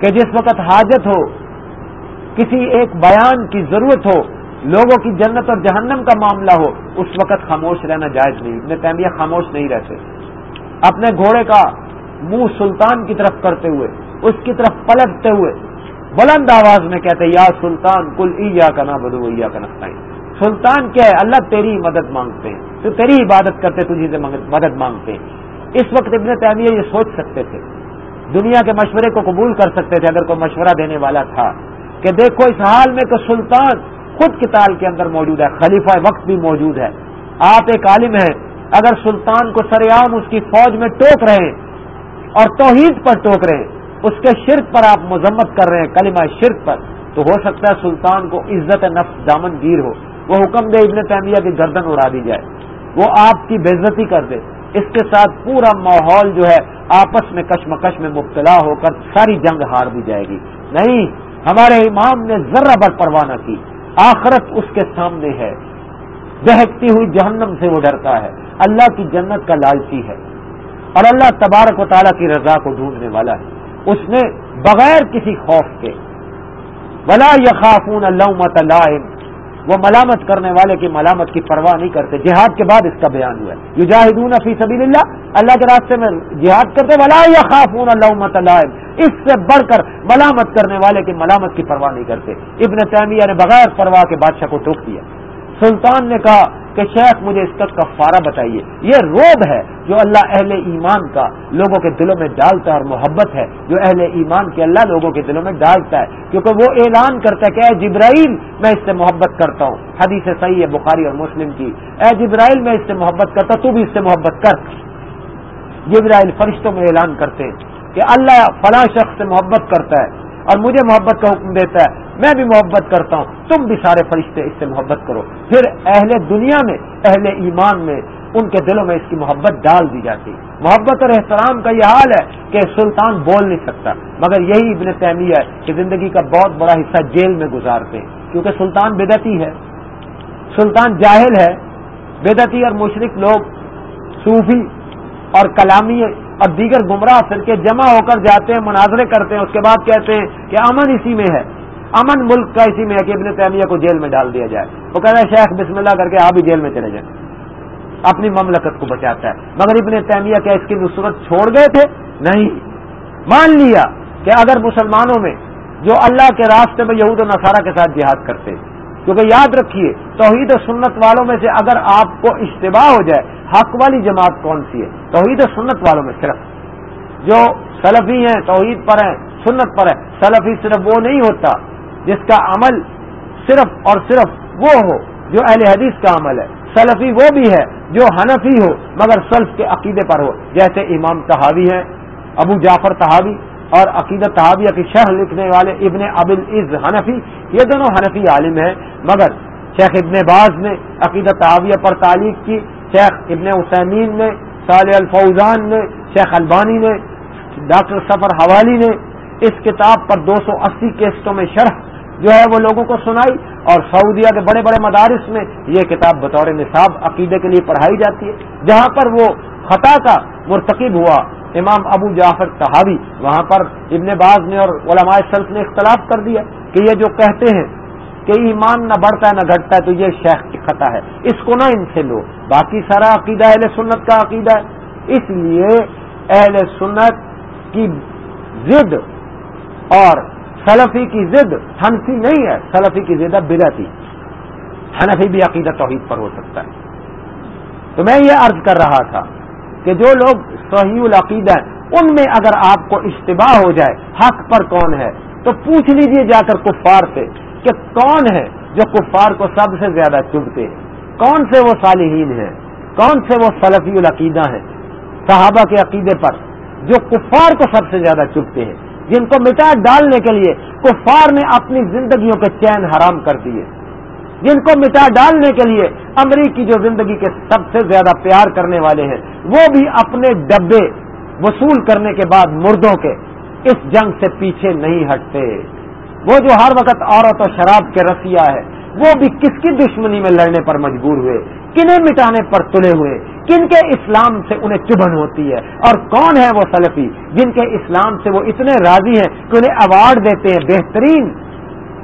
کہ جس وقت حاجت ہو کسی ایک بیان کی ضرورت ہو، لوگوں کی جنت اور جہنم کا معاملہ ہو، اس وقت خاموش رہنا جائز نہیں۔ ابن تیمیہ خاموش نہیں رہتے۔ اپنے گھوڑے کا منہ سلطان کی طرف کرتے ہوئے، اس کی طرف پلٹتے ہوئے بلند آواز میں کہتے یا سلطان کل ایا کا نہ بدو ایا کا نہ سلطان کیا ہے؟ اللہ تیری مدد مانگتے ہیں۔ تو تیری عبادت کرتے، تجھے سے مدد مانگتے ہیں۔ اس وقت ابن تیمیہ یہ سوچ سکتے تھے۔ دنیا کے مشورے کو قبول کر سکتے تھے، اگر کوئی مشورہ دینے والا تھا۔ کہ دیکھو اس حال میں کہ سلطان خود کتال کے اندر موجود ہے، خلیفہ وقت بھی موجود ہے۔ آپ ایک عالم ہیں، اگر سلطان کو سر عام اس کی فوج میں ٹوک رہے ہیں اور توحید پر ٹوک رہے ہیں، اس کے شرک پر آپ مذمت کر رہے ہیں، کلمہ شرک پر، تو ہو سکتا ہے سلطان کو عزت نفس دامن گیر ہو۔ وہ حکم دے ابن تیمیہ کی گردن اڑا دی جائے۔ وہ آپ کی بےزتی کر دے۔ اس کے ساتھ پورا ماحول جو ہے، آپس میں کشمکش میں مبتلا ہو کر ساری جنگ ہار بھی جائے گی۔ نہیں ہمارے امام نے ذرہ بر پروانہ کی۔ آخرت اس کے سامنے ہے۔ بہکتی ہوئی جہنم سے وہ ڈرتا ہے۔ اللہ کی جنت کا لالچی ہے۔ اور اللہ تبارک و تعالیٰ کی رضا کو ڈھونڈنے والا ہے۔ اس نے بغیر کسی خوف کے، ولا یخافون اللہ وہ ملامت کرنے والے کی ملامت کی پرواہ نہیں کرتے۔ جہاد کے بعد اس کا بیان ہوا ہے۔ یو جاہدون فی سبیل اللہ اللہ کے راستے میں جہاد کرتے، ولا یا خافون اللہ اس سے بڑھ کر ملامت کرنے والے کی ملامت کی پرواہ نہیں کرتے۔ ابن تیمیہ نے بغیر پرواہ کے بادشاہ کو ٹوک دیا۔ سلطان نے کہا کہ شیخ مجھے اس کا کفارہ بتائیے۔ یہ روب ہے جو اللہ اہل ایمان کا لوگوں کے دلوں میں ڈالتا ہے اور محبت ہے، جو اہل ایمان کے اللہ لوگوں کے دلوں میں ڈالتا ہے۔ کیونکہ وہ اعلان کرتا ہے کہ اے جبرائیل، میں اس سے محبت کرتا ہوں۔ حدیث صحیح ہے بخاری اور مسلم کی۔ اے جبرائیل، میں اس سے محبت کرتا ہوں، تو بھی اس سے محبت کر۔ جبرائیل فرشتوں میں اعلان کرتے ہیں کہ اللہ فلاں شخص سے محبت کرتا ہے۔ اور مجھے محبت کا حکم دیتا ہے، میں بھی محبت کرتا ہوں۔ تم بھی سارے فرشتے اس سے محبت کرو۔ پھر اہل دنیا میں، اہل ایمان میں ان کے دلوں میں اس کی محبت ڈال دی جاتی۔ محبت اور احترام کا یہ حال ہے کہ سلطان بول نہیں سکتا۔ مگر یہی ابن تیمیہ ہے کہ زندگی کا بہت بڑا حصہ جیل میں گزارتے ہیں۔ کیونکہ سلطان بدتی ہے۔ سلطان جاہل ہے۔ بدتی اور مشرق لوگ صوفی اور کلامی اور دیگر گمراہ پھر کے جمع ہو کر جاتے ہیں، مناظرے کرتے ہیں، اس کے بعد کہتے ہیں کہ امن اسی میں ہے۔ امن ملک کا اسی میں ہے کہ ابن تیمیہ کو جیل میں ڈال دیا جائے۔ وہ کہہ رہا ہے، شیخ بسم اللہ کر کے آپ بھی جیل میں چلے جائیں۔ اپنی مملکت کو بچاتا ہے۔ مگر ابن تیمیہ کیا اس کی نصرت چھوڑ گئے تھے؟ نہیں۔ مان لیا کہ اگر مسلمانوں میں جو اللہ کے راستے میں یہود و نصارہ کے ساتھ جہاد کرتے کیونکہ یاد رکھیے، توحید و سنت والوں میں سے اگر آپ کو اشتباہ ہو جائے، حق والی جماعت کون سی ہے؟ توحید و سنت والوں میں صرف۔ جو سلفی ہیں، توحید پر ہیں، سنت پر ہے سلفی صرف وہ نہیں ہوتا جس کا عمل صرف اور صرف وہ ہو جو اہل حدیث کا عمل ہے۔ سلفی وہ بھی ہے جو حنفی ہو مگر سلف کے عقیدے پر ہو۔ جیسے امام تحاوی ہیں، ابو جعفر تحاوی اور عقیدت تحابیہ کی شرح لکھنے والے ابن ابل عز حنفی، یہ دونوں حنفی عالم ہیں، مگر شیخ ابن باز نے عقیدت تحابیہ پر تعلیق کی، شیخ ابن حسین نے، صالح الفوزان نے، شیخ البانی نے، ڈاکٹر سفر حوالی نے، اس کتاب پر دو سو اسی کیسٹوں میں شرح جو ہے وہ لوگوں کو سنائی اور سعودیہ کے بڑے بڑے مدارس میں یہ کتاب بطور نصاب عقیدے کے لیے پڑھائی جاتی ہے۔ جہاں پر وہ خطا کا مرتکب ہوا، امام ابو جعفر صحابی وہاں پر ابن باز نے اور علماء سلف نے اختلاف کر دیا کہ یہ جو کہتے ہیں کہ ایمان نہ بڑھتا ہے نہ گھٹتا ہے تو یہ شیخ کی خطا ہے۔ اس کو نہ ان سے لو۔ باقی سارا عقیدہ اہل سنت کا عقیدہ ہے۔ اس لیے اہل سنت کی ضد اور سلفی کی ضد ہنسی نہیں ہے، سلفی کی ضد بدعتی۔ حنفی بھی عقیدہ توحید پر ہو سکتا ہے۔ تو میں یہ عرض کر رہا تھا کہ جو لوگ صحیح العقیدہ ہیں، ان میں اگر آپ کو اشتباہ ہو جائے، حق پر کون ہے؟ تو پوچھ لیجیے جا کر کفار سے کہ کون ہے جو کفار کو سب سے زیادہ چبھتے ہیں؟ کون سے وہ صالحین ہیں؟ کون سے وہ سلفی العقیدہ ہیں؟ صحابہ کے عقیدے پر جو کفار کو سب سے زیادہ چبھتے ہیں۔ جن کو مٹا ڈالنے کے لیے کفار نے اپنی زندگیوں کے چین حرام کر دیے۔ جن کو مٹا ڈالنے کے لیے امریکی جو زندگی کے سب سے زیادہ پیار کرنے والے ہیں، وہ بھی اپنے ڈبے وصول کرنے کے بعد مردوں کے اس جنگ سے پیچھے نہیں ہٹتے۔ وہ جو ہر وقت عورت و شراب کے رسیا ہے وہ بھی کس کی دشمنی میں لڑنے پر مجبور ہوئے؟ کنہیں مٹانے پر تلے ہوئے؟ کن کے اسلام سے انہیں چبھن ہوتی ہے؟ اور کون ہے وہ سلفی جن کے اسلام سے وہ اتنے راضی ہیں کہ انہیں ایوارڈ دیتے ہیں بہترین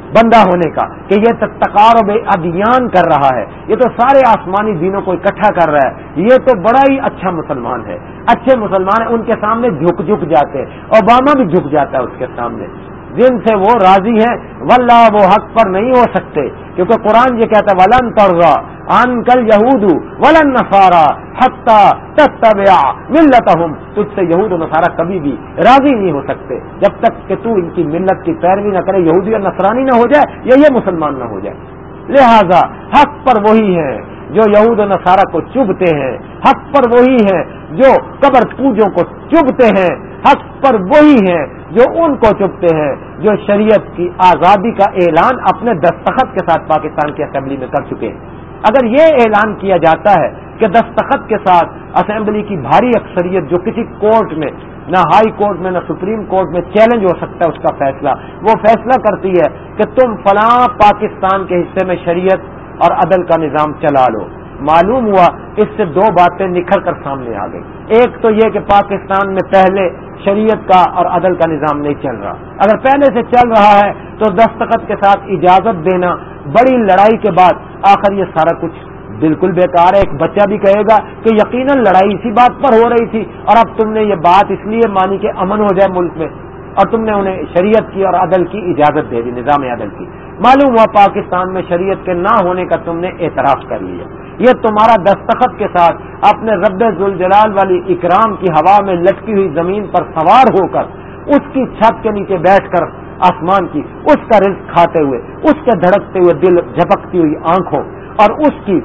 بندہ ہونے کا کہ یہ تقار و ادیان کر رہا ہے۔ یہ تو سارے آسمانی دینوں کو اکٹھا کر رہا ہے۔ یہ تو بڑا ہی اچھا مسلمان ہے۔ اچھے مسلمان ہیں، ان کے سامنے جھک جھک جاتے ہیں۔ اوباما بھی جھک جاتا ہے اس کے سامنے۔ جن سے وہ راضی ہیں، واللہ وہ حق پر نہیں ہو سکتے۔ کیونکہ قرآن یہ کہتا ہے، ولن ترغا ان کل یہود ولن نسارا حتہ تتبع ملتہم تجھ سے یہود و نصارہ کبھی بھی راضی نہیں ہو سکتے۔ جب تک کہ تو ان کی ملت کی پیروی نہ کرے، یہودی اور نصرانی نہ ہو جائے، یا یہ مسلمان نہ ہو جائے۔ لہذا حق پر وہی ہے جو یہود و نصارہ کو چبھتے ہیں، حق پر وہی ہیں جو قبر پوجوں کو چبھتے ہیں، حق پر وہی ہیں جو ان کو چبھتے ہیں، جو شریعت کی آزادی کا اعلان اپنے دستخط کے ساتھ پاکستان کی اسمبلی میں کر چکے ہیں۔ اگر یہ اعلان کیا جاتا ہے کہ دستخط کے ساتھ اسمبلی کی بھاری اکثریت جو کسی کورٹ میں، نہ ہائی کورٹ میں، نہ سپریم کورٹ میں چیلنج ہو سکتا ہے اس کا فیصلہ، وہ فیصلہ کرتی ہے کہ تم فلاں پاکستان کے حصے میں شریعت اور عدل کا نظام چلا لو۔ معلوم ہوا اس سے دو باتیں نکھر کر سامنے آ گئی۔ ایک تو یہ کہ پاکستان میں پہلے شریعت کا اور عدل کا نظام نہیں چل رہا۔ اگر پہلے سے چل رہا ہے تو دستخط کے ساتھ اجازت دینا، بڑی لڑائی کے بعد آخر یہ سارا کچھ بالکل بیکار ہے۔ ایک بچہ بھی کہے گا کہ یقیناً لڑائی اسی بات پر ہو رہی تھی اور اب تم نے یہ بات اس لیے مانی کہ امن ہو جائے ملک میں اور تم نے انہیں شریعت کی اور عدل کی اجازت دے دی، نظام عدل کی۔ معلوم ہوا پاکستان میں شریعت کے نہ ہونے کا تم نے اعتراف کر لیا۔ یہ تمہارا دستخط کے ساتھ اپنے رب ذوالجلال والی اکرام کی ہوا میں لٹکی ہوئی زمین پر سوار ہو کر اس کی چھت کے نیچے بیٹھ کر آسمان کی، اس کا رزق کھاتے ہوئے، اس کے دھڑکتے ہوئے دل جھپکتی ہوئی آنکھوں، اور اس کی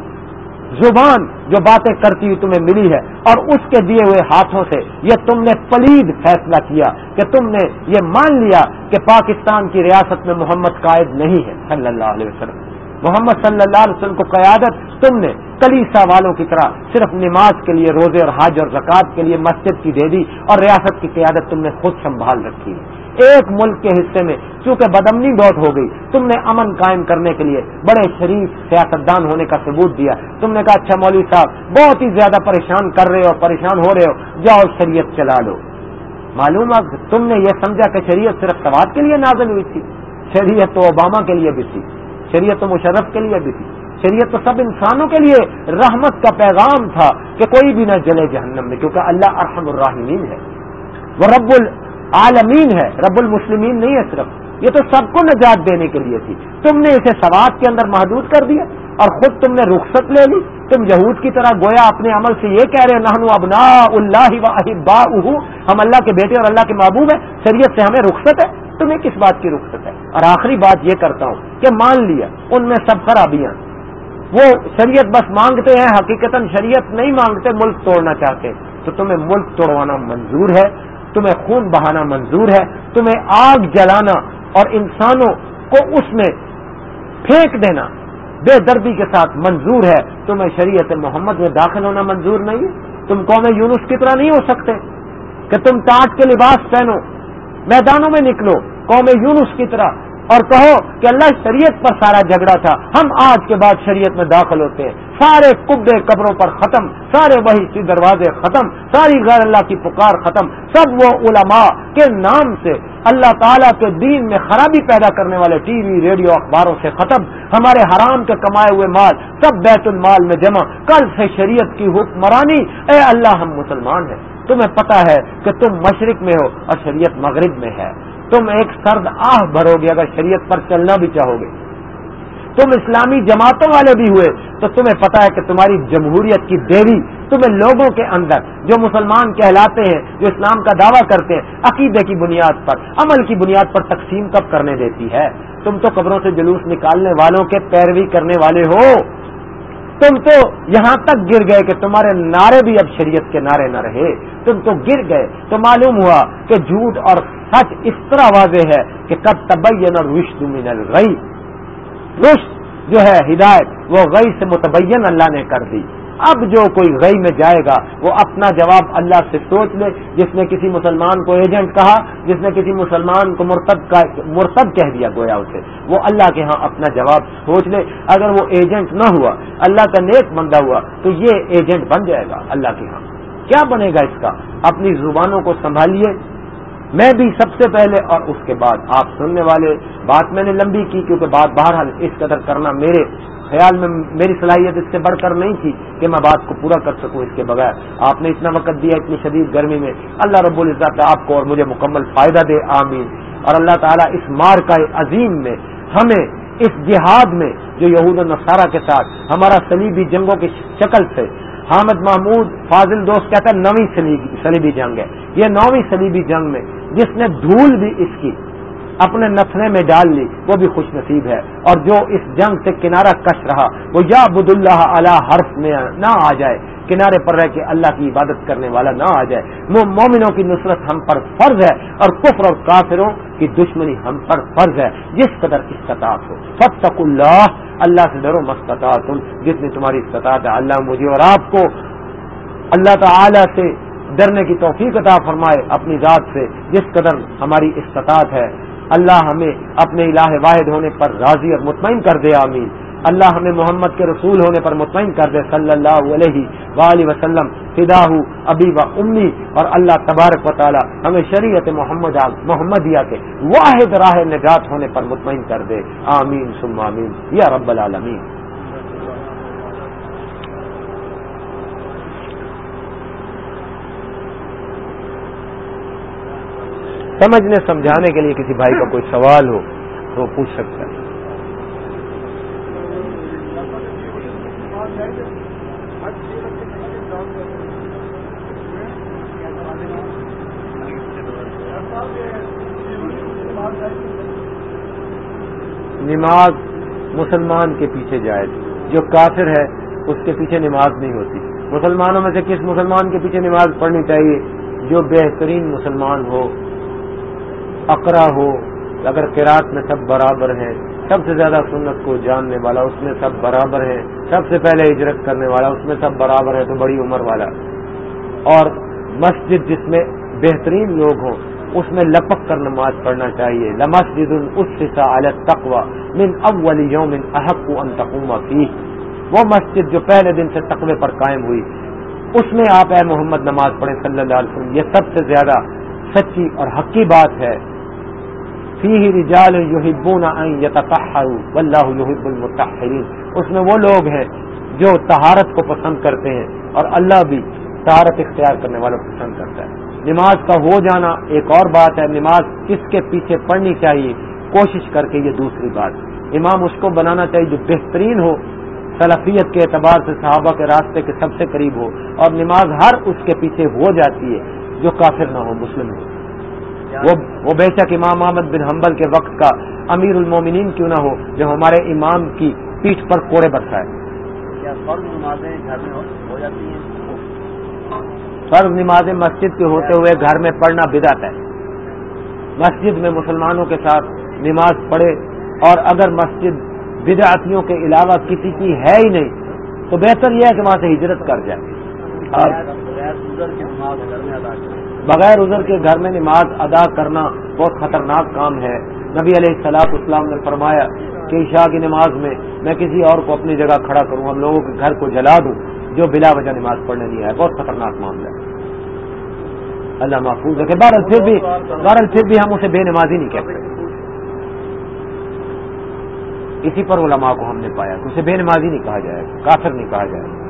زبان جو باتیں کرتی ہوئی تمہیں ملی ہے، اور اس کے دیے ہوئے ہاتھوں سے یہ تم نے پلید فیصلہ کیا کہ تم نے یہ مان لیا کہ پاکستان کی ریاست میں محمد قائد نہیں ہے، صلی اللہ علیہ وسلم۔ محمد صلی اللہ علیہ وسلم کو قیادت تم نے کلیسا والوں کی طرح صرف نماز کے لیے روزے اور حاج اور زکوٰۃ کے لیے مسجد کی دے دی، اور ریاست کی قیادت تم نے خود سنبھال رکھی ہے۔ ایک ملک کے حصے میں، چونکہ بدمنی بہت ہو گئی، تم نے امن قائم کرنے کے لیے بڑے شریف، سیاستدان ہونے کا ثبوت دیا۔ تم نے کہا اچھا مولوی صاحب، بہت ہی زیادہ پریشان کر رہے ہو، پریشان ہو رہے ہو، جاؤ شریعت چلا لو۔ معلوم تم نے یہ سمجھا کہ شریعت صرف سواد کے لیے نازل ہوئی تھی، شریعت تو اوباما کے لیے بھی تھی، شریعت تو مشرف کے لیے بھی تھی۔ شریعت تو سب انسانوں کے لیے رحمت کا پیغام تھا کہ کوئی بھی نہ جلے جہنم میں، کیونکہ اللہ ارحم الراحمین ہے۔ وہ رب العالمین ہے، رب المسلمین نہیں ہے صرف۔ یہ تو سب کو نجات دینے کے لیے تھی۔ تم نے اسے سواد کے اندر محدود کر دیا اور خود تم نے رخصت لے لی۔ تم یہود کی طرح گویا اپنے عمل سے یہ کہہ رہے نہنو ابنا اللہ و ہم اللہ کے بیٹے اور اللہ کے محبوب ہیں، شریعت سے ہمیں رخصت ہے۔ تمہیں کس بات کی رخصت ہے؟ اور آخری بات یہ کرتا ہوں کہ مان لیا، ان میں سب خرابیاں۔ وہ شریعت بس مانگتے ہیں حقیقت شریعت نہیں مانگتے، ملک توڑنا چاہتے۔ تو تمہیں ملک توڑوانا منظور ہے۔ تمہیں خون بہانا منظور ہے، تمہیں آگ جلانا اور انسانوں کو اس میں پھینک دینا بے دردی کے ساتھ منظور ہے۔ تمہیں شریعت محمد میں داخل ہونا منظور نہیں ہے۔ تم قوم یونس کی طرح نہیں ہو سکتے کہ تم ٹاٹ کے لباس پہنو، میدانوں میں نکلو، قوم یونس کی طرح اور کہو کہ اللہ شریعت پر سارا جھگڑا تھا۔ ہم آج کے بعد شریعت میں داخل ہوتے ہیں۔ سارے کبے قبروں پر ختم، سارے وہی سی دروازے ختم، ساری غیر اللہ کی پکار ختم۔ سب وہ علماء کے نام سے اللہ تعالیٰ کے دین میں خرابی پیدا کرنے والے ٹی وی، ریڈیو اخباروں سے ختم۔ ہمارے حرام کے کمائے ہوئے مال سب بیت المال میں جمع۔ کل سے شریعت کی حکمرانی۔ اے اللہ، ہم مسلمان ہیں۔ تمہیں پتا ہے کہ تم مشرق میں ہو اور شریعت مغرب میں ہے۔ تم ایک سرد آہ بھرو گے اگر شریعت پر چلنا بھی چاہو گے۔ تم اسلامی جماعتوں والے بھی ہوئے تو تمہیں پتا ہے کہ تمہاری جمہوریت کی دیوی تمہیں لوگوں کے اندر جو مسلمان کہلاتے ہیں، جو اسلام کا دعویٰ کرتے ہیں، عقیدے کی بنیاد پر، عمل کی بنیاد پر تقسیم کب کرنے دیتی ہے؟ تم تو قبروں سے جلوس نکالنے والوں کے پیروی کرنے والے ہو۔ تم تو یہاں تک گر گئے کہ تمہارے نعرے بھی اب شریعت کے نعرے نہ رہے۔ تم تو گر گئے۔ تو معلوم ہوا کہ جھوٹ اور سچ اس طرح واضح ہے کہ کب تبین اور رشت من الغی۔ رشت جو ہے ہدایت، وہ غی سے متبین اللہ نے کر دی۔ اب جو کوئی غی میں جائے گا، وہ اپنا جواب اللہ سے سوچ لے۔ جس نے کسی مسلمان کو ایجنٹ کہا، جس نے کسی مسلمان کو مرتب کا مرتب کہہ دیا گویا اسے، وہ اللہ کے ہاں اپنا جواب سوچ لے۔ اگر وہ ایجنٹ نہ ہوا، اللہ کا نیک بندہ ہوا، تو یہ ایجنٹ بن جائے گا اللہ کے ہاں۔ کیا بنے گا اس کا؟ اپنی زبانوں کو سنبھالیے۔ میں بھی سب سے پہلے اور اس کے بعد آپ سننے والے۔ بات میں نے لمبی کی کیونکہ بات بہرحال اس قدر کرنا میرے خیال میں میری صلاحیت اس سے بڑھ کر نہیں تھی کہ میں بات کو پورا کر سکوں اس کے بغیر۔ آپ نے اتنا وقت دیا اتنی شدید گرمی میں۔ اللہ رب العزت آپ کو اور مجھے مکمل فائدہ دے، آمین۔ اور اللہ تعالیٰ اس مار کا عظیم میں ہمیں اس جہاد میں جو یہود النصارہ کے ساتھ، ہمارا سلیبی جنگوں کی شکل سے، حامد محمود فاضل دوست کہتا ہے، نویں سلیبی جنگ ہے۔ یہ نویں سلیبی جنگ میں جس نے دھول بھی اس کی۔ اپنے نفرے میں ڈال لی، وہ بھی خوش نصیب ہے۔ اور جو اس جنگ سے کنارہ کش رہا، وہ یا بد اللہ علیہ حرف میں نہ آ جائے، کنارے پر رہ کے اللہ کی عبادت کرنے والا نہ آ جائے۔ وہ مومنوں کی نصرت ہم پر فرض ہے اور کفر اور کافروں کی دشمنی ہم پر فرض ہے۔ جس قدر استطاعت ہو۔ فتق اللہ اللہ سے ڈرو مستطاعت جتنی تمہاری استطاعت ہے، اللہ مجھے اور آپ کو اللہ تعالی سے ڈرنے کی توفیق عطا فرمائے اپنی ذات سے، جس قدر ہماری استطاعت ہے۔ اللہ ہمیں اپنے الہ واحد ہونے پر راضی اور مطمئن کر دے، آمین۔ اللہ ہمیں محمد کے رسول ہونے پر مطمئن کر دے، صلی اللہ علیہ وآلہ وسلم۔ فدا ابی و امی۔ اور اللہ تبارک و تعالی ہمیں شریعت محمد محمدیہ کے واحد راہ نجات ہونے پر مطمئن کر دے۔ آمین سم آمین۔ یا رب العالمین۔ سمجھنے، سمجھانے کے لیے کسی بھائی کا کوئی سوال ہو تو وہ پوچھ سکتا ہے۔ نماز مسلمان کے پیچھے جائے جو کافر ہے، اس کے پیچھے نماز نہیں ہوتی۔ مسلمانوں میں سے کس مسلمان کے پیچھے نماز پڑھنی چاہیے؟ جو بہترین مسلمان ہو اقرا ہو، اگر قرات میں سب برابر ہیں، سب سے زیادہ سنت کو جاننے والا اس میں سب برابر ہیں، سب سے پہلے ہجرت کرنے والا اس میں سب برابر ہے تو بڑی عمر والا۔ اور مسجد جس میں بہترین لوگ ہوں، اس میں لپک کر نماز پڑھنا چاہیے۔ لمسجد تقوا من اول یوم احق ان تقوم فی وہ مسجد جو پہلے دن سے تقوی پر قائم ہوئی۔ اس میں آپ اے محمد نماز پڑھیں صلی اللہ علیہ وسلم، یہ سب سے زیادہ سچی اور حقی بات ہے۔ فی رجال یحبون ان یتطہروا واللہ یحب المطہرین اس میں وہ لوگ ہیں جو طہارت کو پسند کرتے ہیں اور اللہ بھی طہارت اختیار کرنے والوں کو پسند کرتا ہے۔ نماز کا ہو جانا ایک اور بات ہے، نماز کس کے پیچھے پڑھنی چاہیے؟ کوشش کر کے یہ دوسری بات۔ امام اس کو بنانا چاہیے جو بہترین ہو، سلفیت کے اعتبار سے صحابہ کے راستے کے سب سے قریب ہو اور نماز ہر اس کے پیچھے ہو جاتی ہے جو کافر نہ ہو، مسلم ہو۔ وہ بے شک امام محمد بن حنبل کے وقت کا امیر المومنین کیوں نہ ہو جو ہمارے امام کی پیٹھ پر کوڑے برسائے فرض نمازیں مسجد کے ہوتے ہوئے گھر میں پڑھنا بدعت ہے۔ مسجد میں مسلمانوں کے ساتھ نماز پڑھے اور اگر مسجد بدعتیوں کے علاوہ کسی کی ہے ہی نہیں تو بہتر یہ ہے کہ وہاں سے ہجرت کر جائے۔ اور بغیر ازر کے گھر میں نماز ادا کرنا بہت خطرناک کام ہے۔ نبی علیہ السلاط اسلام نے فرمایا کہ عشاء کی نماز میں میں کسی اور کو اپنی جگہ کھڑا کروں، ہم لوگوں کے گھر کو جلا دوں جو بلا وجہ نماز پڑھنے نہیں آئے بہت خطرناک معاملہ ہے۔ اللہ محفوظ رکھے۔ بہرحال پھر بھی بہرحال پھر بھی ہم اسے بے نمازی نہیں کہتے۔ اسی پر علماء کو ہم نے پایا کہ اسے بے نمازی نہیں کہا جائے، کافر نہیں کہا جائے۔